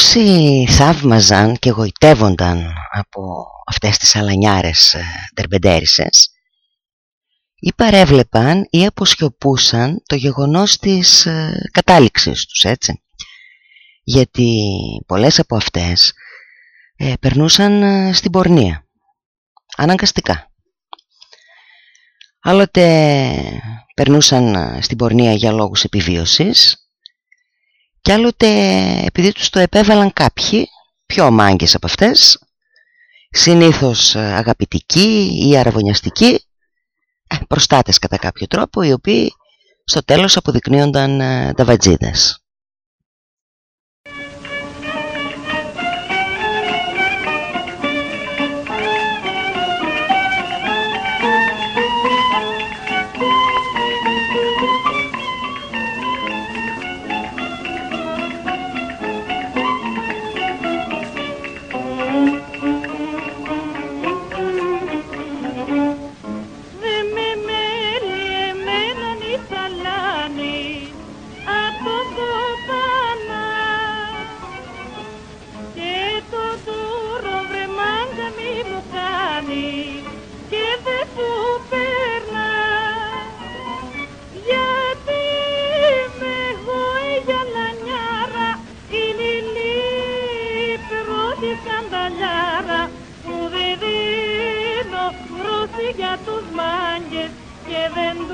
Όσοι θαύμαζαν και γοητεύονταν από αυτές τις αλανιάρες ε, τερμπεντέρισες ή παρέβλεπαν ή αποσιωπούσαν το γεγονός της ε, κατάληξης τους, έτσι. Γιατί πολλές από αυτές ε, περνούσαν στην πορνεία, αναγκαστικά. Άλλοτε περνούσαν στην πορνεία για λόγους επιβίωσης κι άλλοτε επειδή τους το επέβαλαν κάποιοι, πιο μάγκες από αυτές, συνήθως ε, αγαπητικοί ή αραβωνιαστικοί, ε, προστάτες κατά κάποιο τρόπο, οι οποίοι στο τέλος αποδεικνύονταν τα ε, βατζίδες.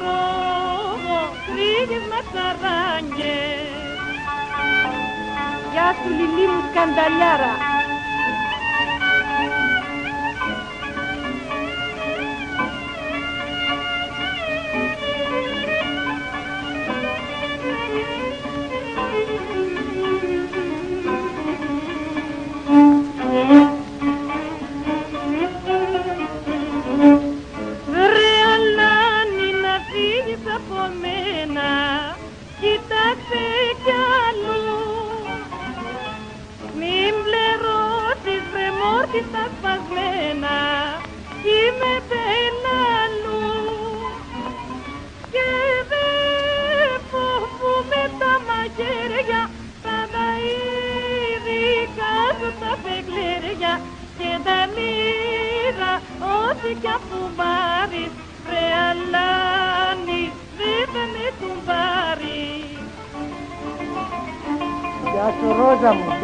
Δεν τρώγω κρύγες με ψαράγγες. Γεια σου Λιλί μου σκανταλιάρα.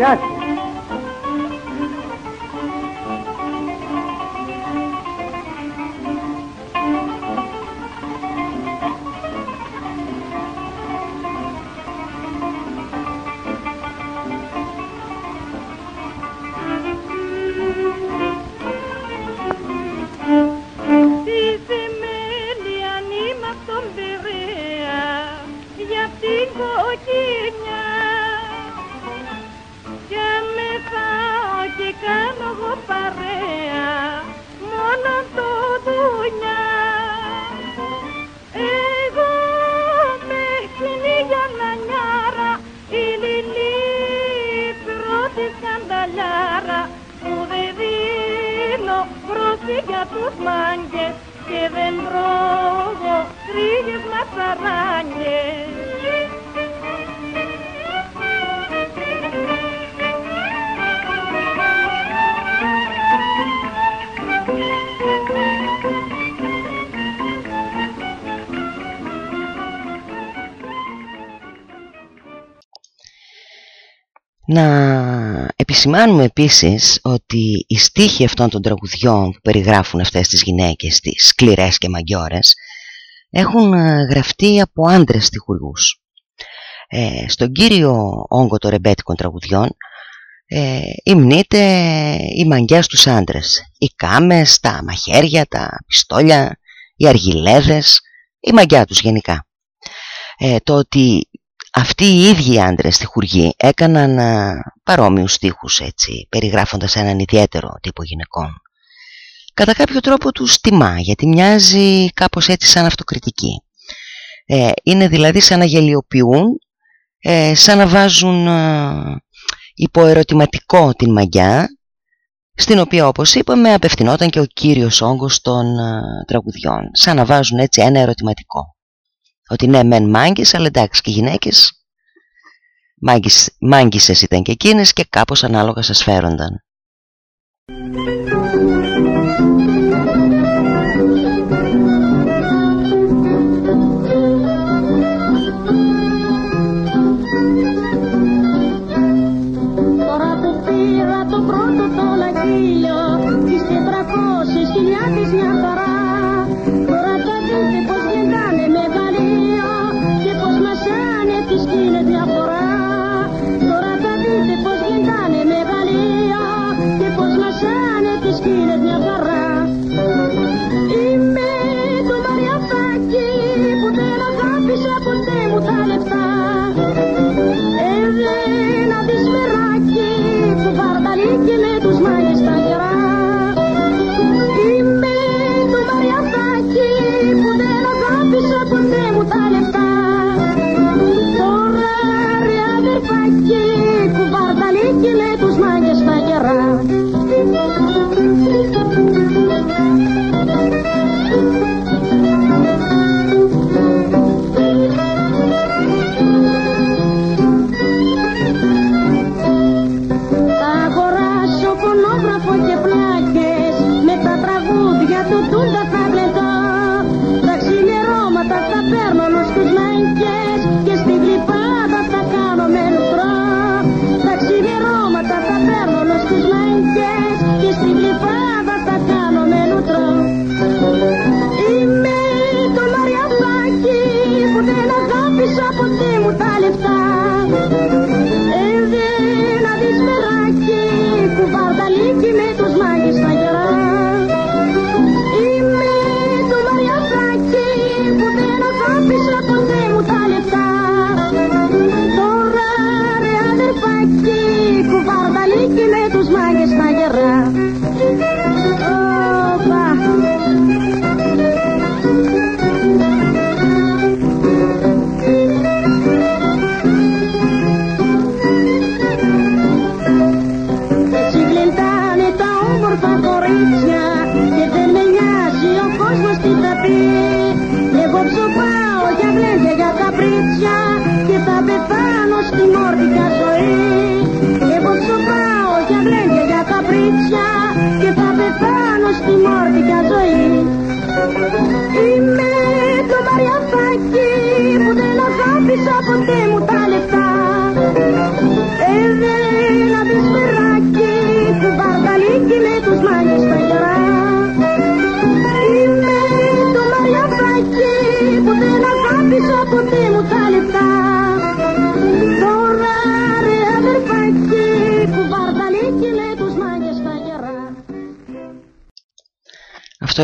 Yes. Επισημάνουμε επίσης ότι οι στίχοι αυτών των τραγουδιών που περιγράφουν αυτές τις γυναίκες, τις σκληρές και μαγκιόρες, έχουν ε, γραφτεί από άντρες στιχουργούς. Ε, στον κύριο όγκο των ρεμπέτικων τραγουδιών ε, υμνείται οι μαγκιάς τους άντρες. Οι κάμες, τα μαχαίρια, τα πιστόλια, οι αργιλέδες, η μαγκιά τους γενικά. Ε, το ότι αυτοί οι ίδιοι άντρες στη χουργή έκαναν α, παρόμοιους στίχους έτσι, περιγράφοντας έναν ιδιαίτερο τύπο γυναικών. Κατά κάποιο τρόπο τους τιμά, γιατί μοιάζει κάπως έτσι σαν αυτοκριτική. Ε, είναι δηλαδή σαν να γελιοποιούν, ε, σαν να βάζουν α, υποερωτηματικό την μαγιά, στην οποία όπως είπαμε απευθυνόταν και ο κύριος όγκος των α, τραγουδιών, σαν να βάζουν έτσι ένα ερωτηματικό. Ότι ναι μεν μάγκες αλλά εντάξει και οι γυναίκες μάγκες, μάγκησες ήταν και εκείνες και κάπως ανάλογα σας φέρονταν.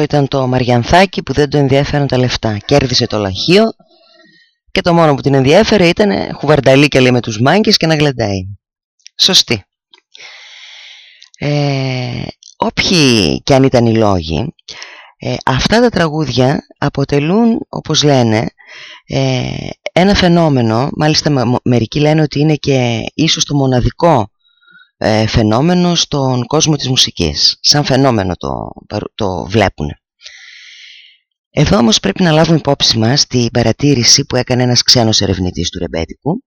Ήταν το Μαριανθάκι που δεν το ενδιαφέραν τα λεφτά. Κέρδισε το λαχείο και το μόνο που την ενδιέφερε ήταν χουβαρνταλίκια λέει με τους μάγκες και να γλεντάει. Σωστή. Ε, όποιοι και αν ήταν οι λόγοι, ε, αυτά τα τραγούδια αποτελούν, όπως λένε, ε, ένα φαινόμενο, μάλιστα με- μερικοί λένε ότι είναι και ίσως το μοναδικό ε, φαινόμενο στον κόσμο της μουσικής. Σαν φαινόμενο το, παρου- το βλέπουν. Εδώ όμως πρέπει να λάβουμε υπόψη μας την παρατήρηση που έκανε ένας ξένος ερευνητής του ρεμπέτικου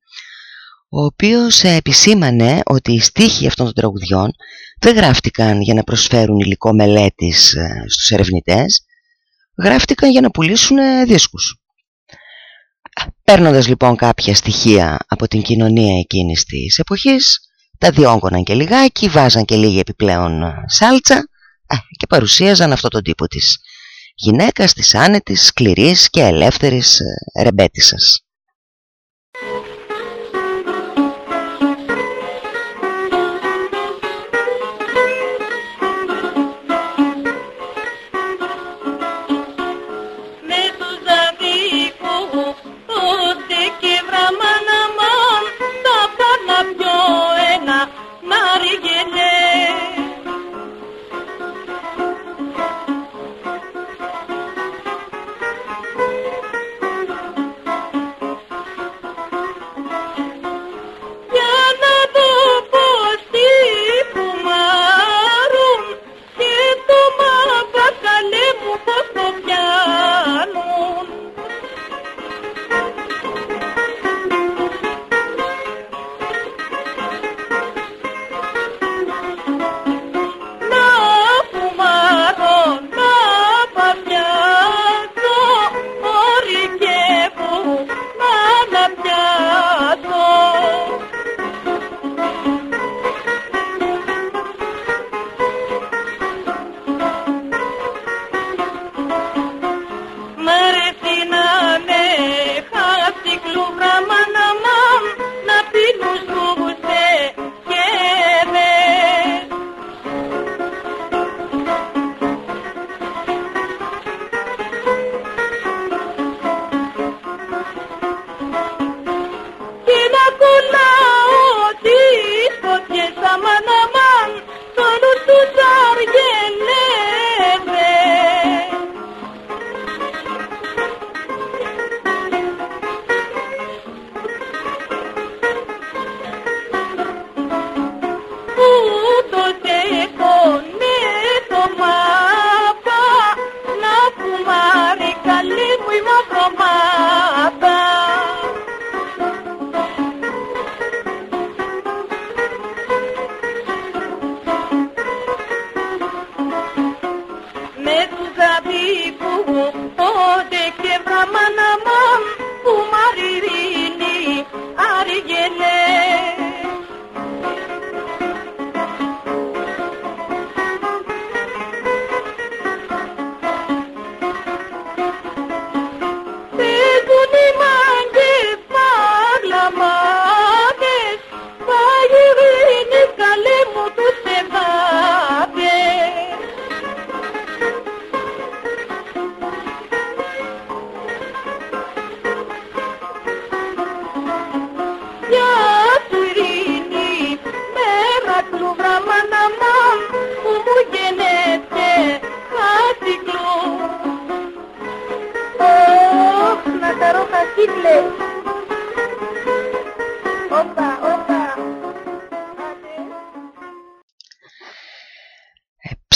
ο οποίος ε, επισήμανε ότι οι στίχοι αυτών των τραγουδιών δεν γράφτηκαν για να προσφέρουν υλικό μελέτης ε, στους ερευνητές γράφτηκαν για να πουλήσουν ε, δίσκους. Παίρνοντας λοιπόν κάποια στοιχεία από την κοινωνία εκείνης της εποχής τα διόγκωναν και λιγάκι, βάζαν και λίγη επιπλέον ε, σάλτσα ε, και παρουσίαζαν αυτό τον τύπο της. Γυναίκας της άνετης, σκληρής και ελεύθερης ε,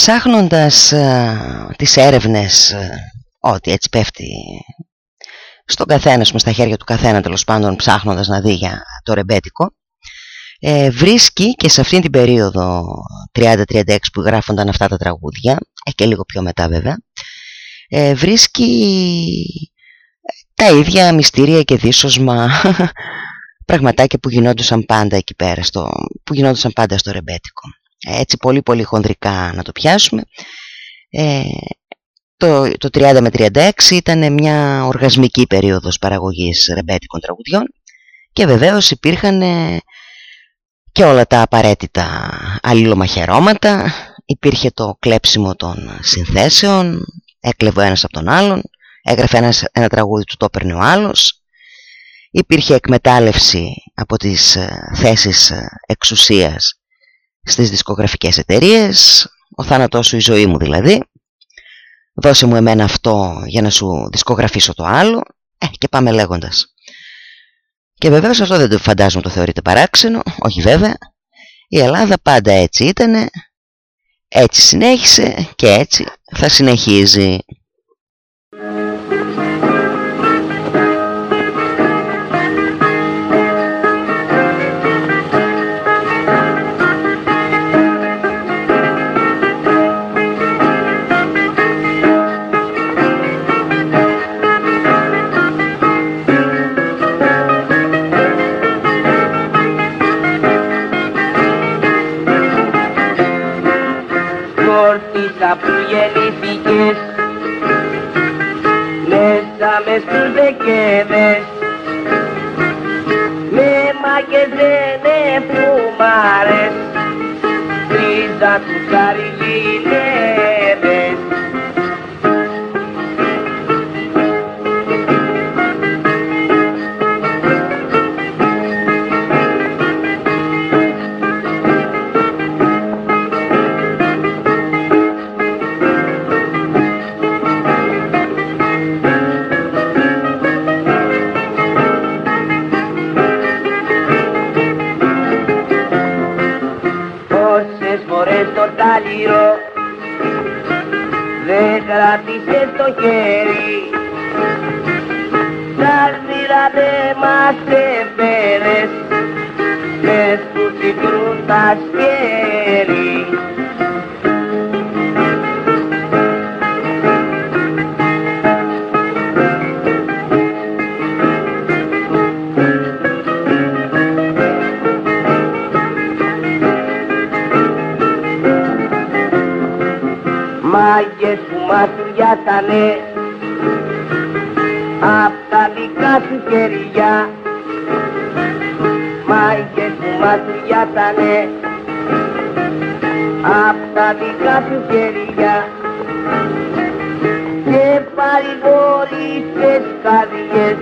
Ψάχνοντας ε, τις έρευνες, ε, ό,τι έτσι πέφτει στον καθένας, στα χέρια του καθένα τέλος πάντων ψάχνοντας να δει για το ρεμπέτικο ε, βρίσκει και σε αυτήν την περίοδο 30-36 που γράφονταν αυτά τα τραγούδια ε, και λίγο πιο μετά βέβαια ε, βρίσκει τα ίδια μυστήρια και δίσοσμα πραγματάκια που γινόντουσαν πάντα εκεί πέρα στο, που γινόντουσαν πάντα στο ρεμπέτικο έτσι πολύ πολύ χονδρικά να το πιάσουμε. Ε, το, το 30 με 36 ήταν μια οργασμική περίοδος παραγωγής ρεμπέτικων τραγουδιών και βεβαίως υπήρχαν και όλα τα απαραίτητα αλληλομαχαιρώματα. Υπήρχε το κλέψιμο των συνθέσεων έκλεβε ο ένας από τον άλλον έγραφε ένας, ένα τραγούδι του το έπαιρνε ο άλλος υπήρχε εκμετάλλευση από τις ε, θέσεις ε, εξουσίας στις δισκογραφικές εταιρείες ο θάνατός σου η ζωή μου δηλαδή δώσε μου εμένα αυτό για να σου δισκογραφήσω το άλλο ε, και πάμε λέγοντας και βεβαίως αυτό δεν το φαντάζομαι το θεωρείτε παράξενο, όχι βέβαια. Η Ελλάδα πάντα έτσι ήταν, έτσι συνέχισε και έτσι θα συνεχίζει. Μέσα μες στους κράτησε το χέρι. Σαν δεν μας έφερες μες που συγκρούν τα σκέρι που μαθουριάσανε απ' τα δικά σου χέρια μάγκες που μαθουριάσανε απ' τα δικά σου χέρια και παρηγορήσες καρδιές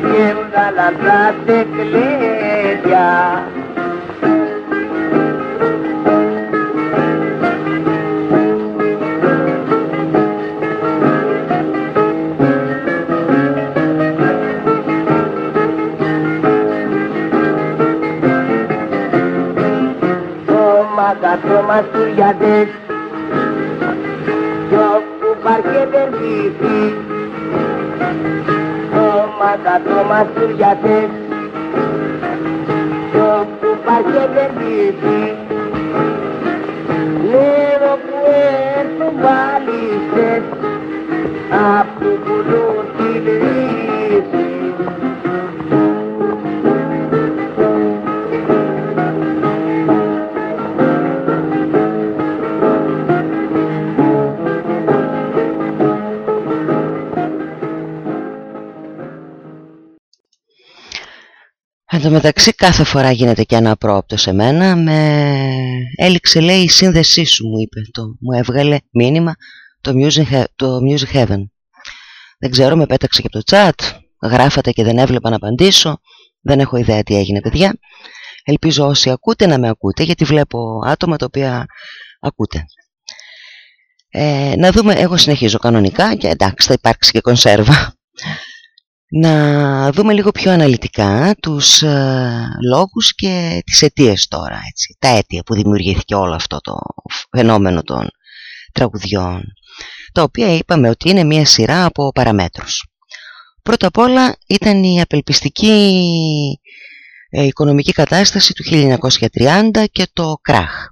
και βγάλαν τα τεκλέδια κατώ μαστουριατές κι όπου παρκέται βυθί Σώμα κατώ μαστουριατές κι όπου τω μεταξύ κάθε φορά γίνεται και ένα απρόοπτο σε μένα. Με έληξε λέει η σύνδεσή σου μου είπε. Το, μου έβγαλε μήνυμα το Music, το Music Heaven. Δεν ξέρω με πέταξε και από το chat. Γράφατε και δεν έβλεπα να απαντήσω. Δεν έχω ιδέα τι έγινε παιδιά. Ελπίζω όσοι ακούτε να με ακούτε γιατί βλέπω άτομα τα οποία ακούτε. Ε, να δούμε εγώ συνεχίζω κανονικά και εντάξει θα υπάρξει και κονσέρβα να δούμε λίγο πιο αναλυτικά τους ε, λόγους και τις αιτίες τώρα, έτσι, τα αίτια που δημιουργήθηκε όλο αυτό το φαινόμενο των τραγουδιών, τα οποία είπαμε ότι είναι μια σειρά από παραμέτρους. Πρώτα απ' όλα ήταν η απελπιστική ε, οικονομική κατάσταση του 1930 και το κράχ.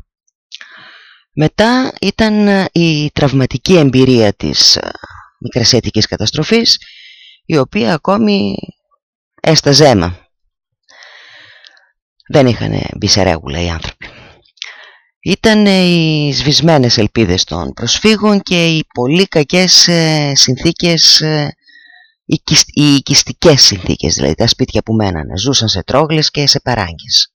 Μετά ήταν ε, η τραυματική εμπειρία της ε, μικρασιατικής καταστροφής η οποία ακόμη έσταζε αίμα. Δεν είχαν μπει σε ρέγουλα οι άνθρωποι. Ήταν οι σβησμένες ελπίδες των προσφύγων και οι πολύ κακές συνθήκες οι οικιστικές συνθήκες, δηλαδή τα σπίτια που μένανε, ζούσαν σε τρόγλες και σε παράγγες.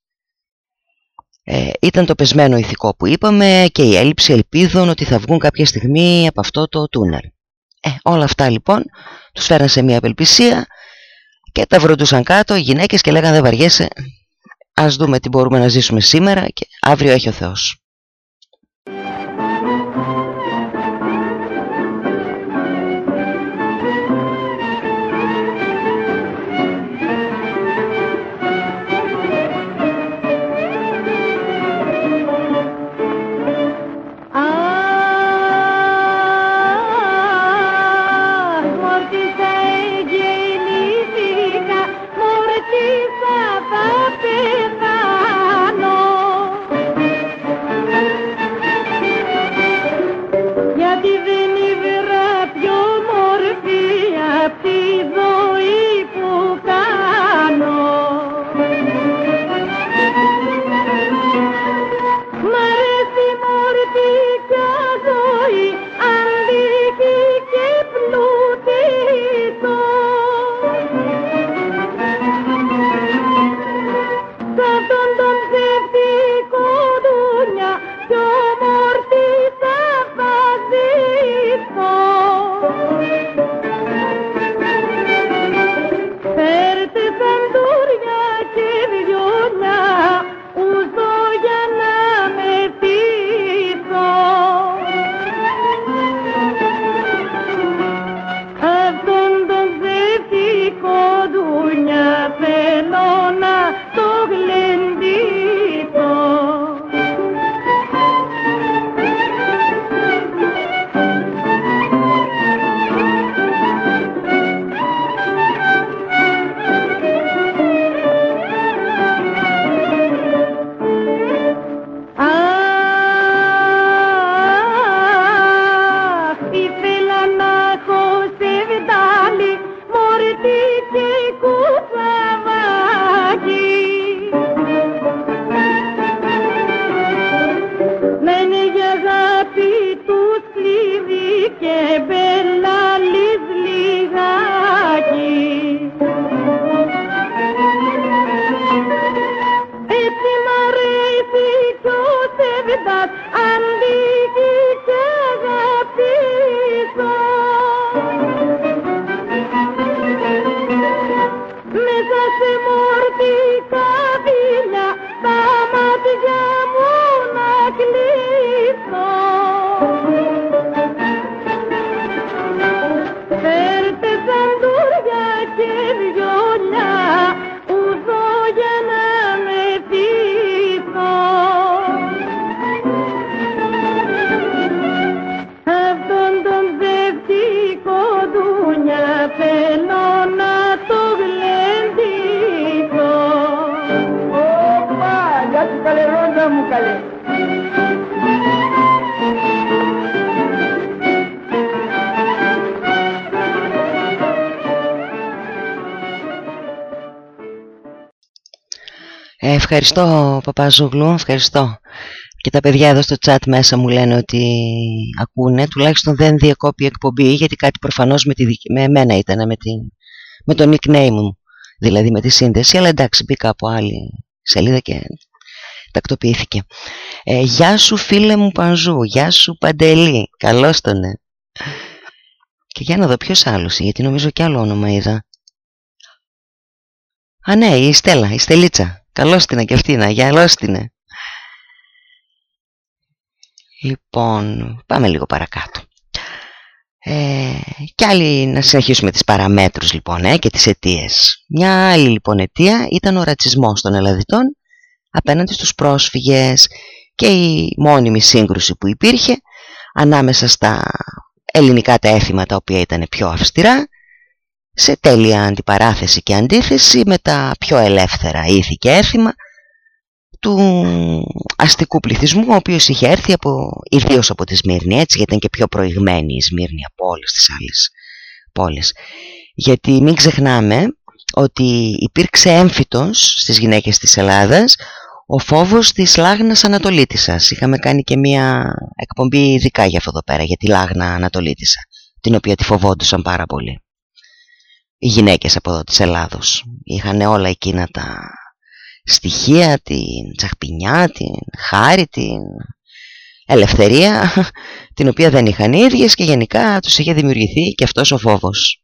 Ε, ήταν το πεσμένο ηθικό που είπαμε και η έλλειψη ελπίδων ότι θα βγουν κάποια στιγμή από αυτό το τούνελ. Ε, όλα αυτά λοιπόν τους φέραν σε μια απελπισία και τα βροντούσαν κάτω οι γυναίκες και λέγανε δεν βαριέσαι, ας δούμε τι μπορούμε να ζήσουμε σήμερα και αύριο έχει ο Θεός. Ευχαριστώ Παπαζογλού, ευχαριστώ. Και τα παιδιά εδώ στο chat μέσα μου λένε ότι ακούνε, τουλάχιστον δεν διακόπει η εκπομπή γιατί κάτι προφανώς με, τη, με εμένα ήταν, με, την, με το nickname μου, δηλαδή με τη σύνδεση, αλλά εντάξει μπήκα από άλλη σελίδα και τακτοποιήθηκε. Ε, γεια σου φίλε μου Πανζού, γεια σου Παντελή, καλώς τον Και για να δω ποιος άλλος, γιατί νομίζω κι άλλο όνομα είδα. Α ναι, η Στέλλα, η Στελίτσα. Καλώς την και αυτή, να καλώς την. Λοιπόν, πάμε λίγο παρακάτω. Ε, και άλλη να συνεχίσουμε τις παραμέτρους λοιπόν ε, και τις αιτίες. Μια άλλη λοιπόν αιτία ήταν ο ρατσισμός των Ελλαδιτών απέναντι στους πρόσφυγες και η μόνιμη σύγκρουση που υπήρχε ανάμεσα στα ελληνικά τα έθιμα τα οποία ήταν πιο αυστηρά σε τέλεια αντιπαράθεση και αντίθεση με τα πιο ελεύθερα ήθη και έθιμα του αστικού πληθυσμού ο οποίος είχε έρθει από, ιδίως από τη Σμύρνη έτσι γιατί ήταν και πιο προηγμένη η Σμύρνη από όλες τις άλλες πόλεις. Γιατί μην ξεχνάμε ότι υπήρξε έμφυτος στις γυναίκες της Ελλάδας ο φόβος της Λάγνας Ανατολίτισσας. Είχαμε κάνει και μια εκπομπή ειδικά για αυτό εδώ πέρα για τη Λάγνα Ανατολίτισσα την οποία τη φοβόντουσαν πάρα πολύ οι γυναίκες από εδώ της Ελλάδος είχαν όλα εκείνα τα στοιχεία, την τσαχπινιά, την χάρη, την ελευθερία την οποία δεν είχαν οι ίδιες και γενικά τους είχε δημιουργηθεί και αυτός ο φόβος.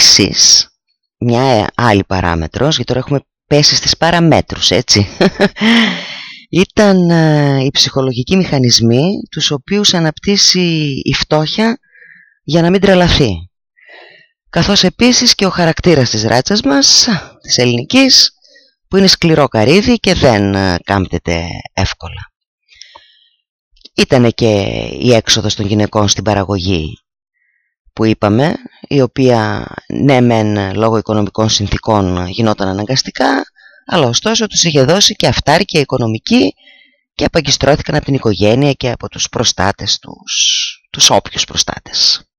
Επίσης, μια άλλη παράμετρος, γιατί τώρα έχουμε πέσει στις παραμέτρους, έτσι. Ήταν ε, οι ψυχολογικοί μηχανισμοί τους οποίους αναπτύσσει η φτώχεια για να μην τρελαθεί. Καθώς επίσης και ο χαρακτήρας της ράτσας μας, της ελληνικής, που είναι σκληρό καρύδι και δεν ε, κάμπτεται εύκολα. Ήτανε και η έξοδος των γυναικών στην παραγωγή που είπαμε, η οποία ναι μεν λόγω οικονομικών συνθήκων γινόταν αναγκαστικά, αλλά ωστόσο τους είχε δώσει και αυτάρκεια οικονομική και απαγκιστρώθηκαν από την οικογένεια και από τους προστάτες τους, τους όποιους προστάτες.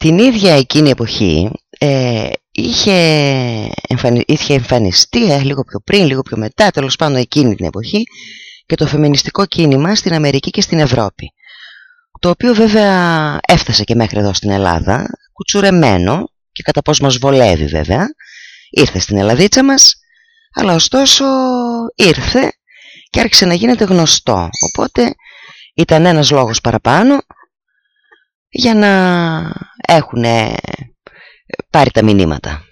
Την ίδια εκείνη εποχή ε, είχε, είχε εμφανιστεί ε, λίγο πιο πριν, λίγο πιο μετά, τέλος πάνω εκείνη την εποχή και το φεμινιστικό κίνημα στην Αμερική και στην Ευρώπη το οποίο βέβαια έφτασε και μέχρι εδώ στην Ελλάδα, κουτσουρεμένο και κατά πώς μας βολεύει βέβαια. Ήρθε στην Ελλαδίτσα μας, αλλά ωστόσο ήρθε και άρχισε να γίνεται γνωστό. Οπότε ήταν ένας λόγος παραπάνω για να έχουν ε, πάρει τα μηνύματα.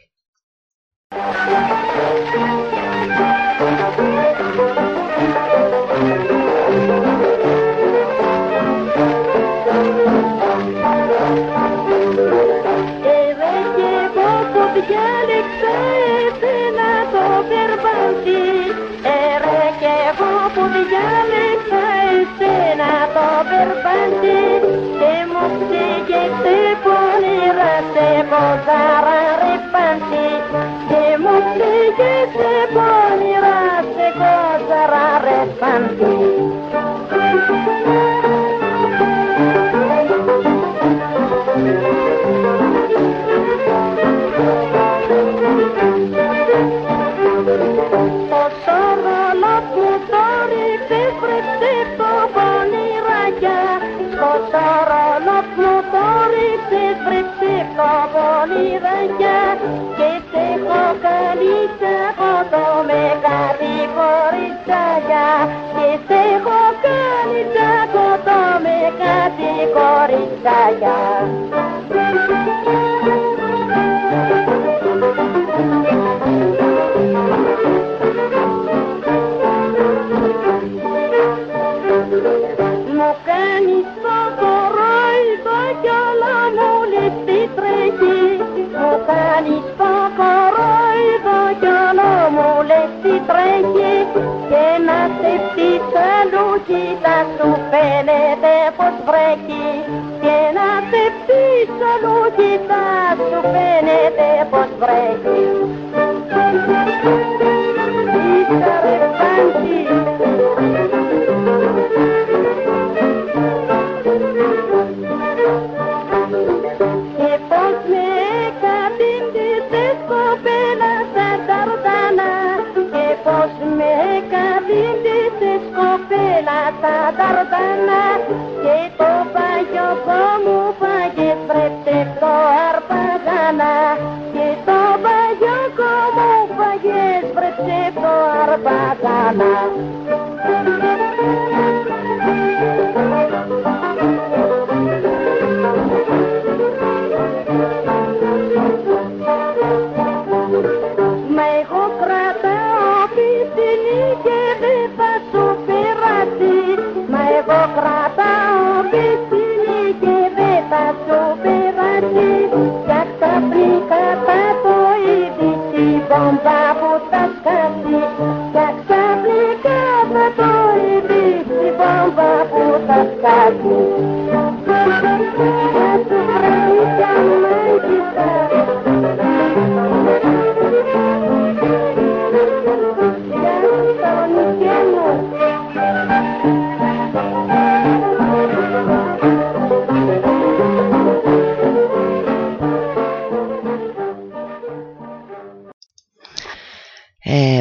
and blue. break.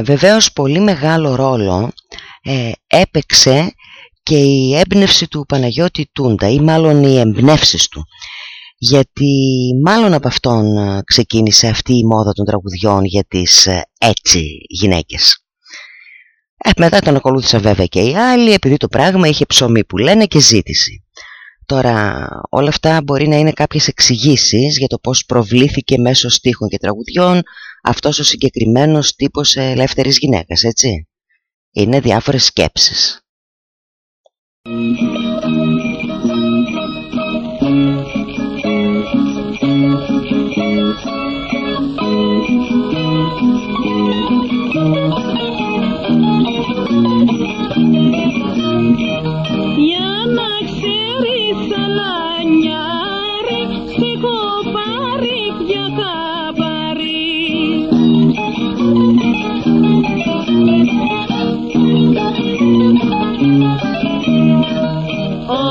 βεβαίως πολύ μεγάλο ρόλο ε, έπαιξε και η έμπνευση του Παναγιώτη Τούντα ή μάλλον οι εμπνεύσεις του γιατί μάλλον από αυτόν ε, ξεκίνησε αυτή η μόδα των τραγουδιών για τις ε, έτσι γυναίκες. Ε, μετά τον ακολούθησαν βέβαια και οι άλλοι επειδή το πράγμα είχε ψωμί που λένε και ζήτηση. Τώρα όλα αυτά μπορεί να είναι κάποιες εξηγήσεις για το πώς προβλήθηκε μέσω στίχων και τραγουδιών αυτός ο συγκεκριμένος τύπος ελεύθερης γυναίκας, έτσι. Είναι διάφορες σκέψεις.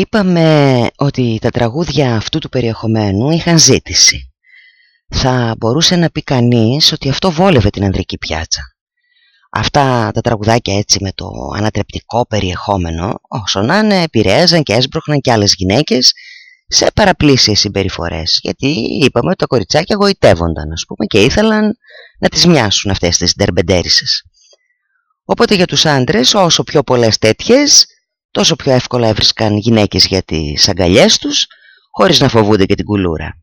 Είπαμε ότι τα τραγούδια αυτού του περιεχομένου είχαν ζήτηση. Θα μπορούσε να πει κανείς ότι αυτό βόλευε την ανδρική πιάτσα. Αυτά τα τραγουδάκια έτσι με το ανατρεπτικό περιεχόμενο όσο να είναι επηρέαζαν και έσπροχναν και άλλες γυναίκες σε παραπλήσιες συμπεριφορές γιατί είπαμε ότι τα κοριτσάκια γοητεύονταν ας πούμε και ήθελαν να τις μοιάσουν αυτές τις ντερμπεντέρισες. Οπότε για τους άντρες όσο πιο πολλές τέτοιες τόσο πιο εύκολα έβρισκαν γυναίκες για τις αγκαλιές τους χωρίς να φοβούνται και την κουλούρα.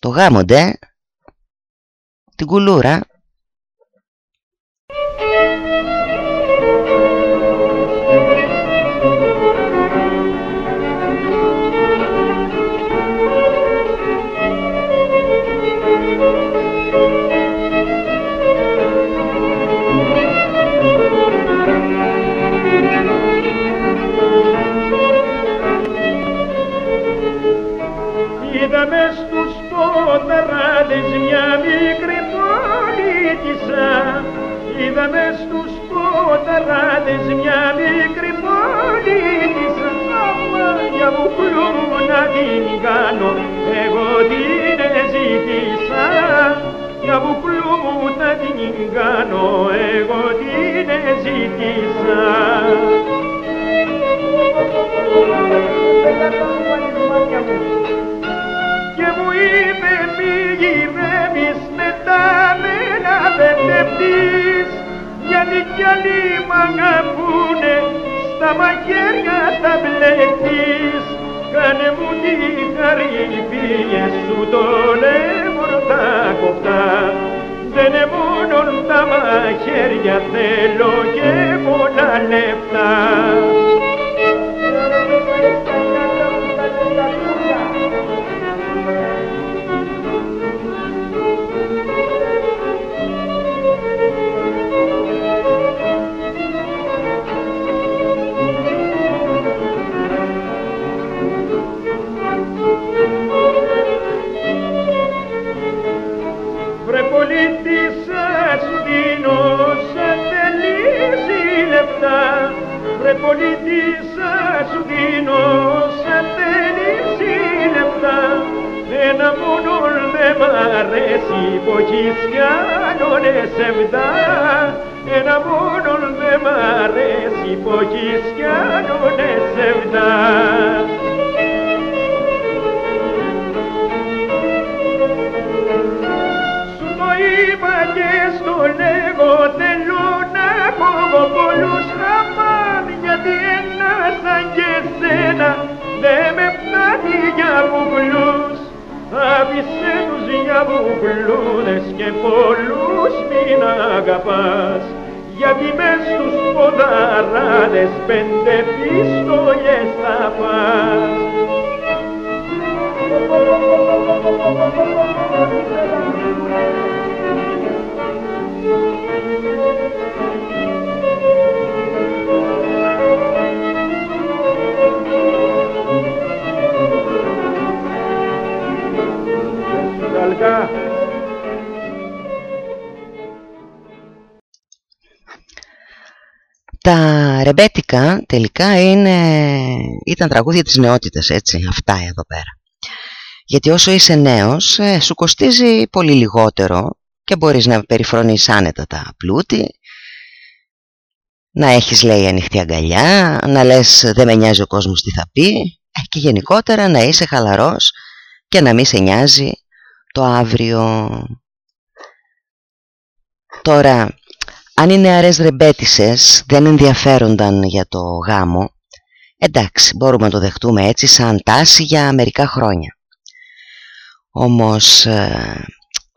Το γάμονται την κουλούρα κάνω εγώ την ζήτησα Για βουκλού να την κάνω εγώ την ζήτησα και μου είπε μη γυρεύεις μετά με να μπερδευτείς. Γιατί κι άλλοι μ' αγαπούνε στα μαχαίρια θα μπλεχτείς. Κάνε μου τη χαρή πήγες σου το λέμον τα κοφτά. Δεν είναι μόνο τα μαχαίρια θέλω και πολλά λεφτά Βρε πολίτησα σου δίνω σαν τελείσει λεπτά. Βρε πολίτησα σου δίνω σαν τελείσει λεπτά. Ένα μόνο δε μ' αρέσει που έχεις κάνονες εβδά. Ένα μόνο δε μ' αρέσει που έχεις κάνονες εβδά λέγω θέλω να έχω πολλούς χαμάν γιατί ένα σαν και σένα δεν με φτάνει για βουβλούς. Άφησε τους για βουβλούδες και πολλούς μην αγαπάς. Γιατί μες στους ποδαράδες πέντε πιστόλιες θα πας Γαλγά. Τα ρεμπέτικα τελικά είναι... ήταν τραγούδια της νεότητας έτσι, αυτά εδώ πέρα. Γιατί όσο είσαι νέος ε, σου κοστίζει πολύ λιγότερο και μπορείς να περιφρονείς άνετα τα πλούτη, να έχεις λέει ανοιχτή αγκαλιά, να λες δεν με νοιάζει ο κόσμος τι θα πει ε, και γενικότερα να είσαι χαλαρός και να μην σε νοιάζει το αύριο. Τώρα, αν οι νεαρές ρεμπέτισες δεν ενδιαφέρονταν για το γάμο, εντάξει, μπορούμε να το δεχτούμε έτσι σαν τάση για μερικά χρόνια. Όμως, ε,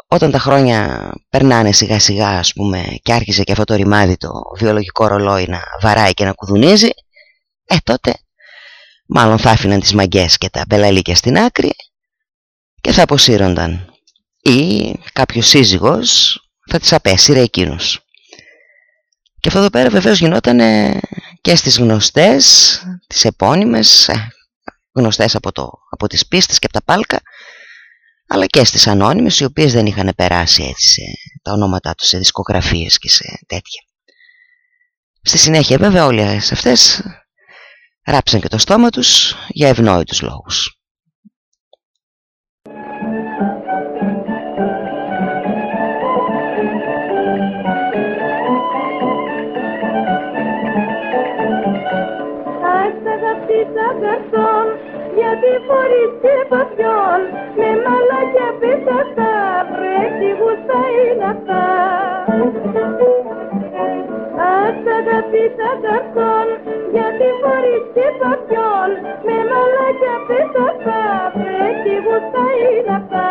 όταν τα χρόνια περνάνε σιγά σιγά, ας πούμε, και άρχισε και αυτό το ρημάδι το βιολογικό ρολόι να βαράει και να κουδουνίζει, ε, τότε μάλλον θα άφηναν τις μαγκές και τα μπελαλίκια στην άκρη και θα αποσύρονταν. Ή κάποιος σύζυγος θα τις απέσυρε εκείνους. Και αυτό εδώ πέρα βεβαίως γινόταν και στις γνωστές, τις επώνυμες, ε, γνωστές από, το, από τις πίστες και από τα πάλκα, αλλά και στις ανώνυμες, οι οποίες δεν είχαν περάσει έτσι σε, τα ονόματά τους σε δισκογραφίες και σε τέτοια. Στη συνέχεια βέβαια όλες αυτές ράψαν και το στόμα τους για ευνόητους λόγους. Γιατί φορείς και παθιόν με μαλάκια πίσω αυτά βρέχει γούστα είναι αυτά. Ας αγαπήσα καρσόν γιατί φορείς και παθιόν με μαλάκια πίσω αυτά βρέχει γούστα είναι αυτά.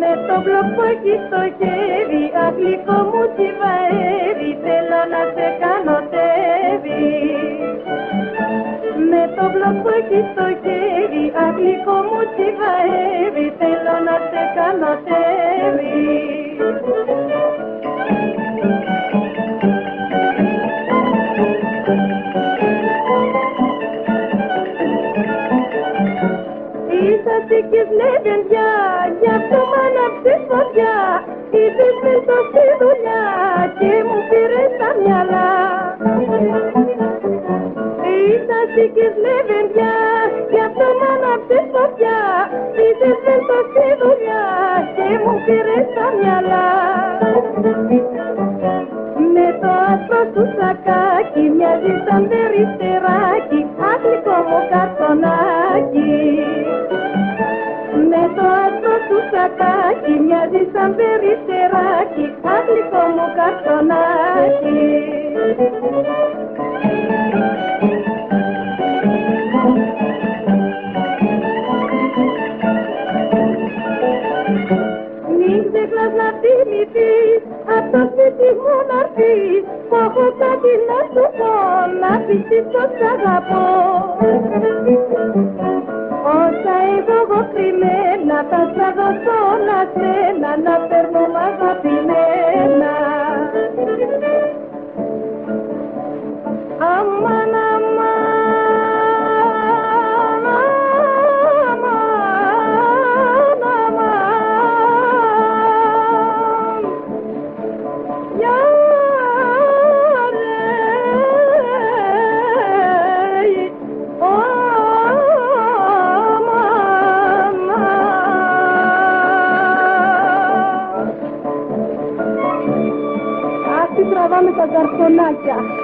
Με το μπλοκ που έχει στο χέρι αγγλικό μου τσιβαέρι θέλω να σε κάνω τέβι με το μπλοκ που έχει στο χέρι αγγλικό μου τσιβαέρι θέλω να σε κάνω τέβι Είσαστε παιδιά, γι' αυτό μ' άναψες φωτιά. Είπες μες τόση δουλειά και μου πήρες τα μυαλά Είσαστε χάθηκες λεβενδιά Γι' αυτό μ' ανάψες φωτιά Είσαι μες στη δουλειά Και μου πήρες τα μυαλά. Με το άσπρο του σακάκι μοιάζει σαν περιστεράκι Άχλικο μου καρτονάκι. Με το άσπρο του σακάκι μοιάζει σαν περιστεράκι Άχλικο μου καρτονάκι Μην ξεχνάς να θυμηθείς απ' το σπίτι μου να έρθεις. Που έχω κάτι να σου πω να πεις πως σ' αγαπώ. Όσα έχω εγώ κρυμμένα θα σ' δώσω όλα σένα να παίρνω αγαπημένα. Αμάν, σου.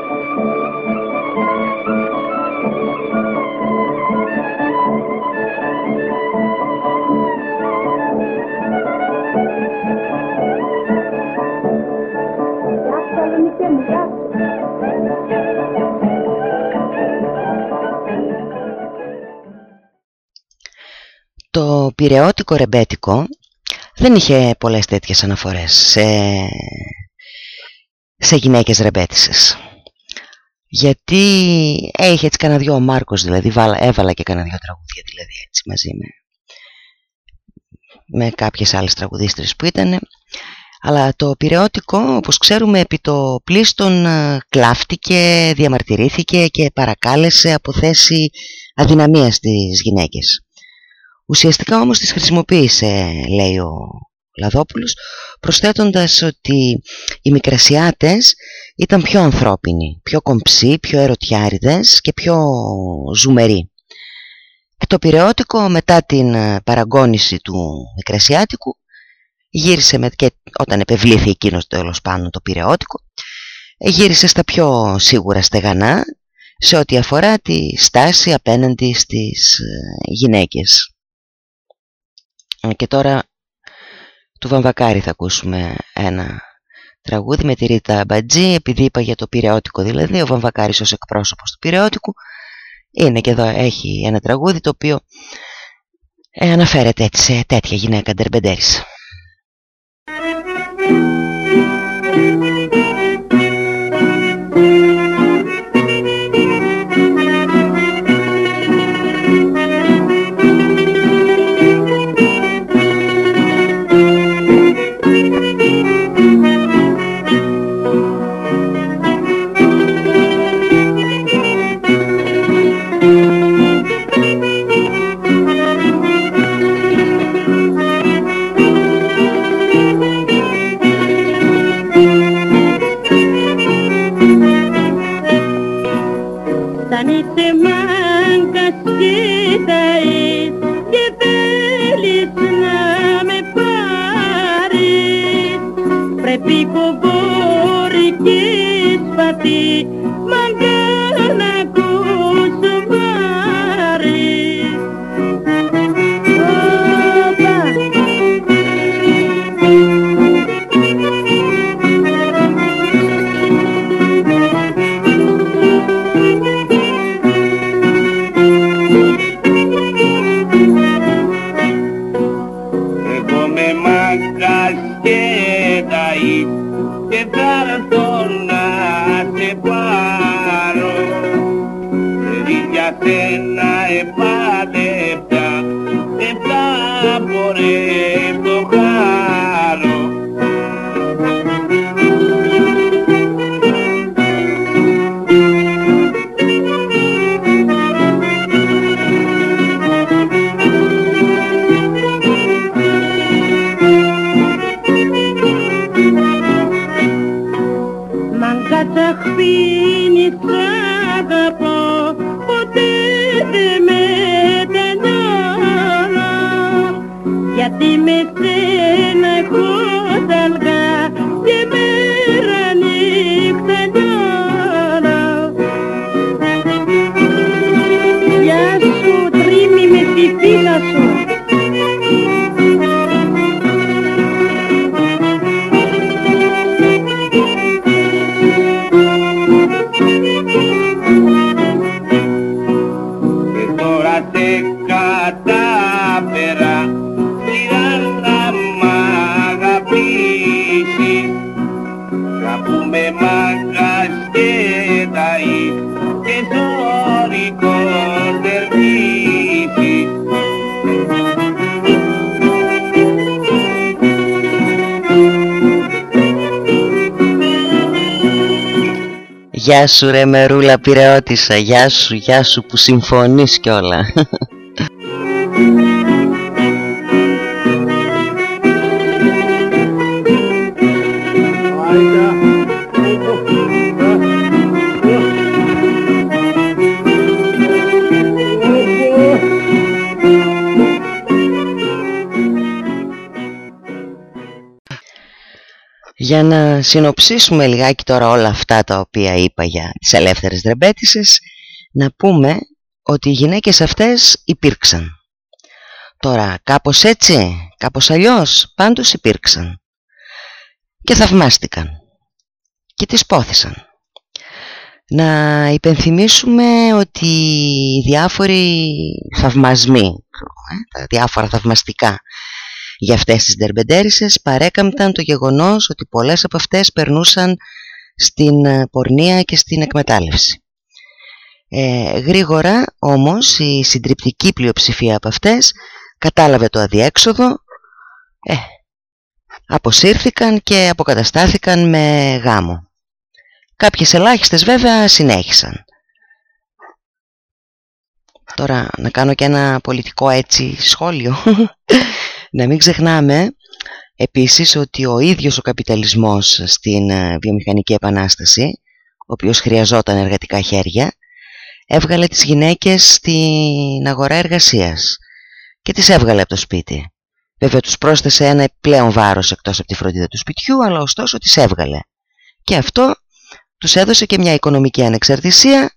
Το πυρεώτικο ρεμπέτικο δεν είχε πολλές τέτοιες αναφορές σε, σε γυναίκες ρεμπέτησες. Γιατί είχε έτσι κανένα δυο ο Μάρκος δηλαδή, βάλα, έβαλα και κανένα δυο τραγούδια δηλαδή έτσι μαζί με, με κάποιες άλλες τραγουδίστρες που ήταν. Αλλά το πυρεώτικο, όπως ξέρουμε, επί το πλήστον ε, κλάφτηκε, διαμαρτυρήθηκε και παρακάλεσε από θέση αδυναμίας στις γυναίκες. Ουσιαστικά όμως τις χρησιμοποίησε, λέει ο Λαδόπουλος, προσθέτοντας ότι οι μικρασιάτες ήταν πιο ανθρώπινοι, πιο κομψοί, πιο ερωτιάριδες και πιο ζουμεροί. Και το πυρεώτικο μετά την ε, παραγώνιση του μικρασιάτικου γύρισε με, και όταν επευλήθη εκείνος τέλος πάνω το πυρεώτικο γύρισε στα πιο σίγουρα στεγανά σε ό,τι αφορά τη στάση απέναντι στις ε, γυναίκες. Ε, Και τώρα του Βαμβακάρη θα ακούσουμε ένα τραγούδι με τη Ρίτα Μπατζή επειδή είπα για το πυρεώτικο δηλαδή ο Βαμβακάρης ως εκπρόσωπος του πυρεώτικου είναι και εδώ έχει ένα τραγούδι το οποίο ε, αναφέρεται έτσι σε τέτοια γυναίκα ντερμπεντέρισα. Cristina Γεια σου ρε μερούλα πειραιώτησα Γεια σου, γεια σου που συμφωνείς κιόλα Για να συνοψίσουμε λιγάκι τώρα όλα αυτά τα οποία είπα για τις ελεύθερες δρεμπέτησες να πούμε ότι οι γυναίκες αυτές υπήρξαν. Τώρα κάπως έτσι, κάπως αλλιώς, πάντως υπήρξαν. Και θαυμάστηκαν. Και τις πόθησαν. Να υπενθυμίσουμε ότι οι διάφοροι θαυμασμοί, ε, τα διάφορα θαυμαστικά για αυτές τις ντερμπεντέρισες παρέκαμπταν το γεγονός ότι πολλές από αυτές περνούσαν στην ε, πορνεία και στην εκμετάλλευση. Ε, γρήγορα όμως η συντριπτική πλειοψηφία από αυτές κατάλαβε το αδιέξοδο, ε, αποσύρθηκαν και αποκαταστάθηκαν με γάμο. Κάποιες ελάχιστες βέβαια συνέχισαν. Τώρα να κάνω και ένα πολιτικό έτσι σχόλιο. Να μην ξεχνάμε επίσης ότι ο ίδιος ο καπιταλισμός στην ε, βιομηχανική επανάσταση, ο οποίος χρειαζόταν εργατικά χέρια, έβγαλε τις γυναίκες στην αγορά εργασίας και τις έβγαλε από το σπίτι. Βέβαια τους πρόσθεσε ένα πλέον βάρος εκτός από τη φροντίδα του σπιτιού, αλλά ωστόσο τις έβγαλε. Και αυτό τους έδωσε και μια οικονομική ανεξαρτησία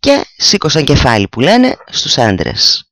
και σήκωσαν κεφάλι που λένε στους άντρες.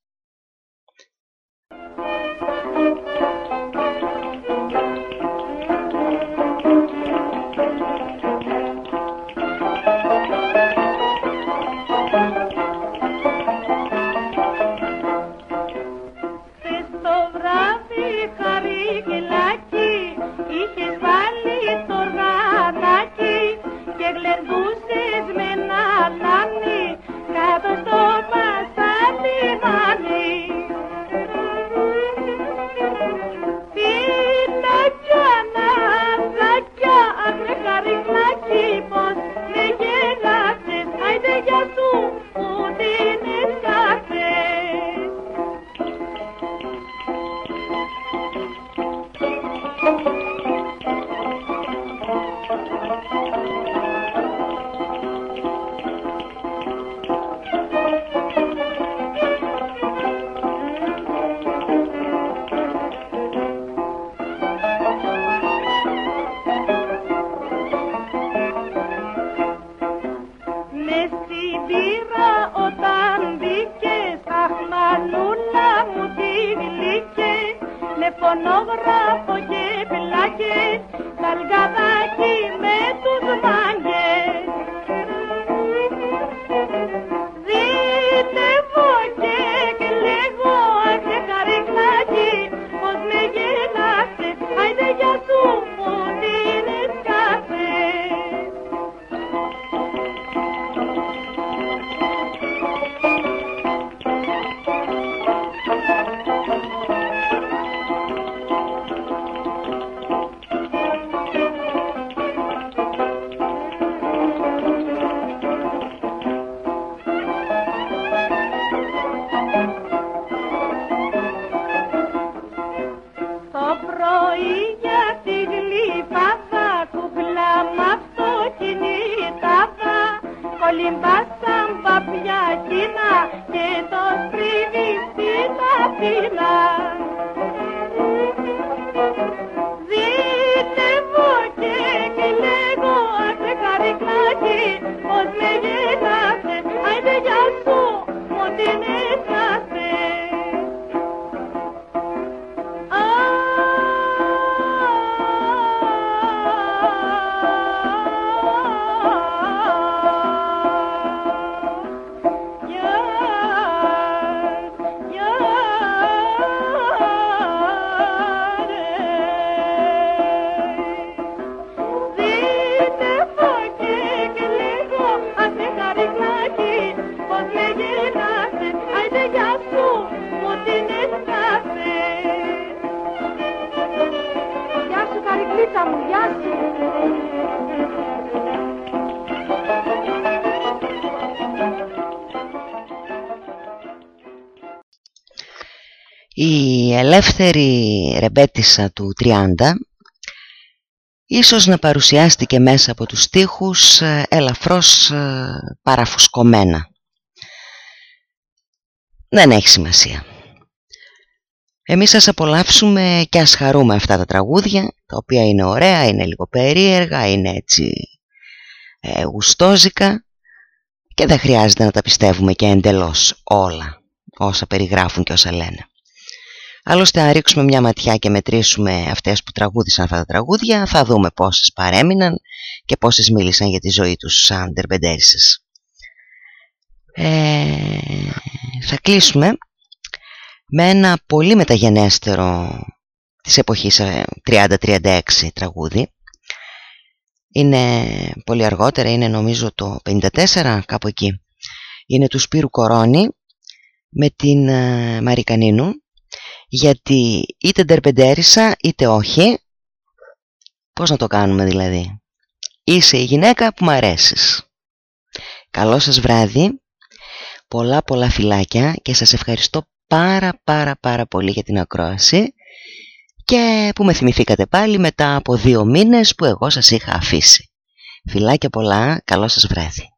Με φωνόγραφο και πλάκες Σαλγαδάκι με τους Η ελεύθερη ρεμπέτησα του 30 ίσως να παρουσιάστηκε μέσα από τους στίχους ε, ελαφρώς ε, παραφουσκωμένα. Δεν έχει σημασία. Εμείς ας απολαύσουμε και ας χαρούμε αυτά τα τραγούδια, τα οποία είναι ωραία, είναι λίγο περίεργα, είναι έτσι ε, γουστόζικα και δεν χρειάζεται να τα πιστεύουμε και εντελώς όλα όσα περιγράφουν και όσα λένε. Άλλωστε αν ρίξουμε μια ματιά και μετρήσουμε αυτές που τραγούδισαν αυτά τα τραγούδια θα δούμε πόσες παρέμειναν και πόσες μίλησαν για τη ζωή τους σαν τερμπεντέρισες. Ε, θα κλείσουμε με ένα πολύ μεταγενέστερο της εποχής 30-36 ε, τραγούδι. Είναι πολύ αργότερα, είναι νομίζω το 54 κάπου εκεί. Είναι του Σπύρου Κορώνη με την ε, Μαρικανίνου γιατί είτε ντερπεντέρισα είτε όχι. Πώς να το κάνουμε δηλαδή; Είσαι η γυναίκα που μ' αρέσεις. Καλό σας βράδυ. Πολλά πολλά φιλάκια Και σας ευχαριστώ πάρα πάρα πάρα πολύ για την ακρόαση. Και που με θυμηθήκατε πάλι μετά από δύο μήνες που εγώ σας είχα αφήσει. Φιλάκια πολλά, καλό σας βράδυ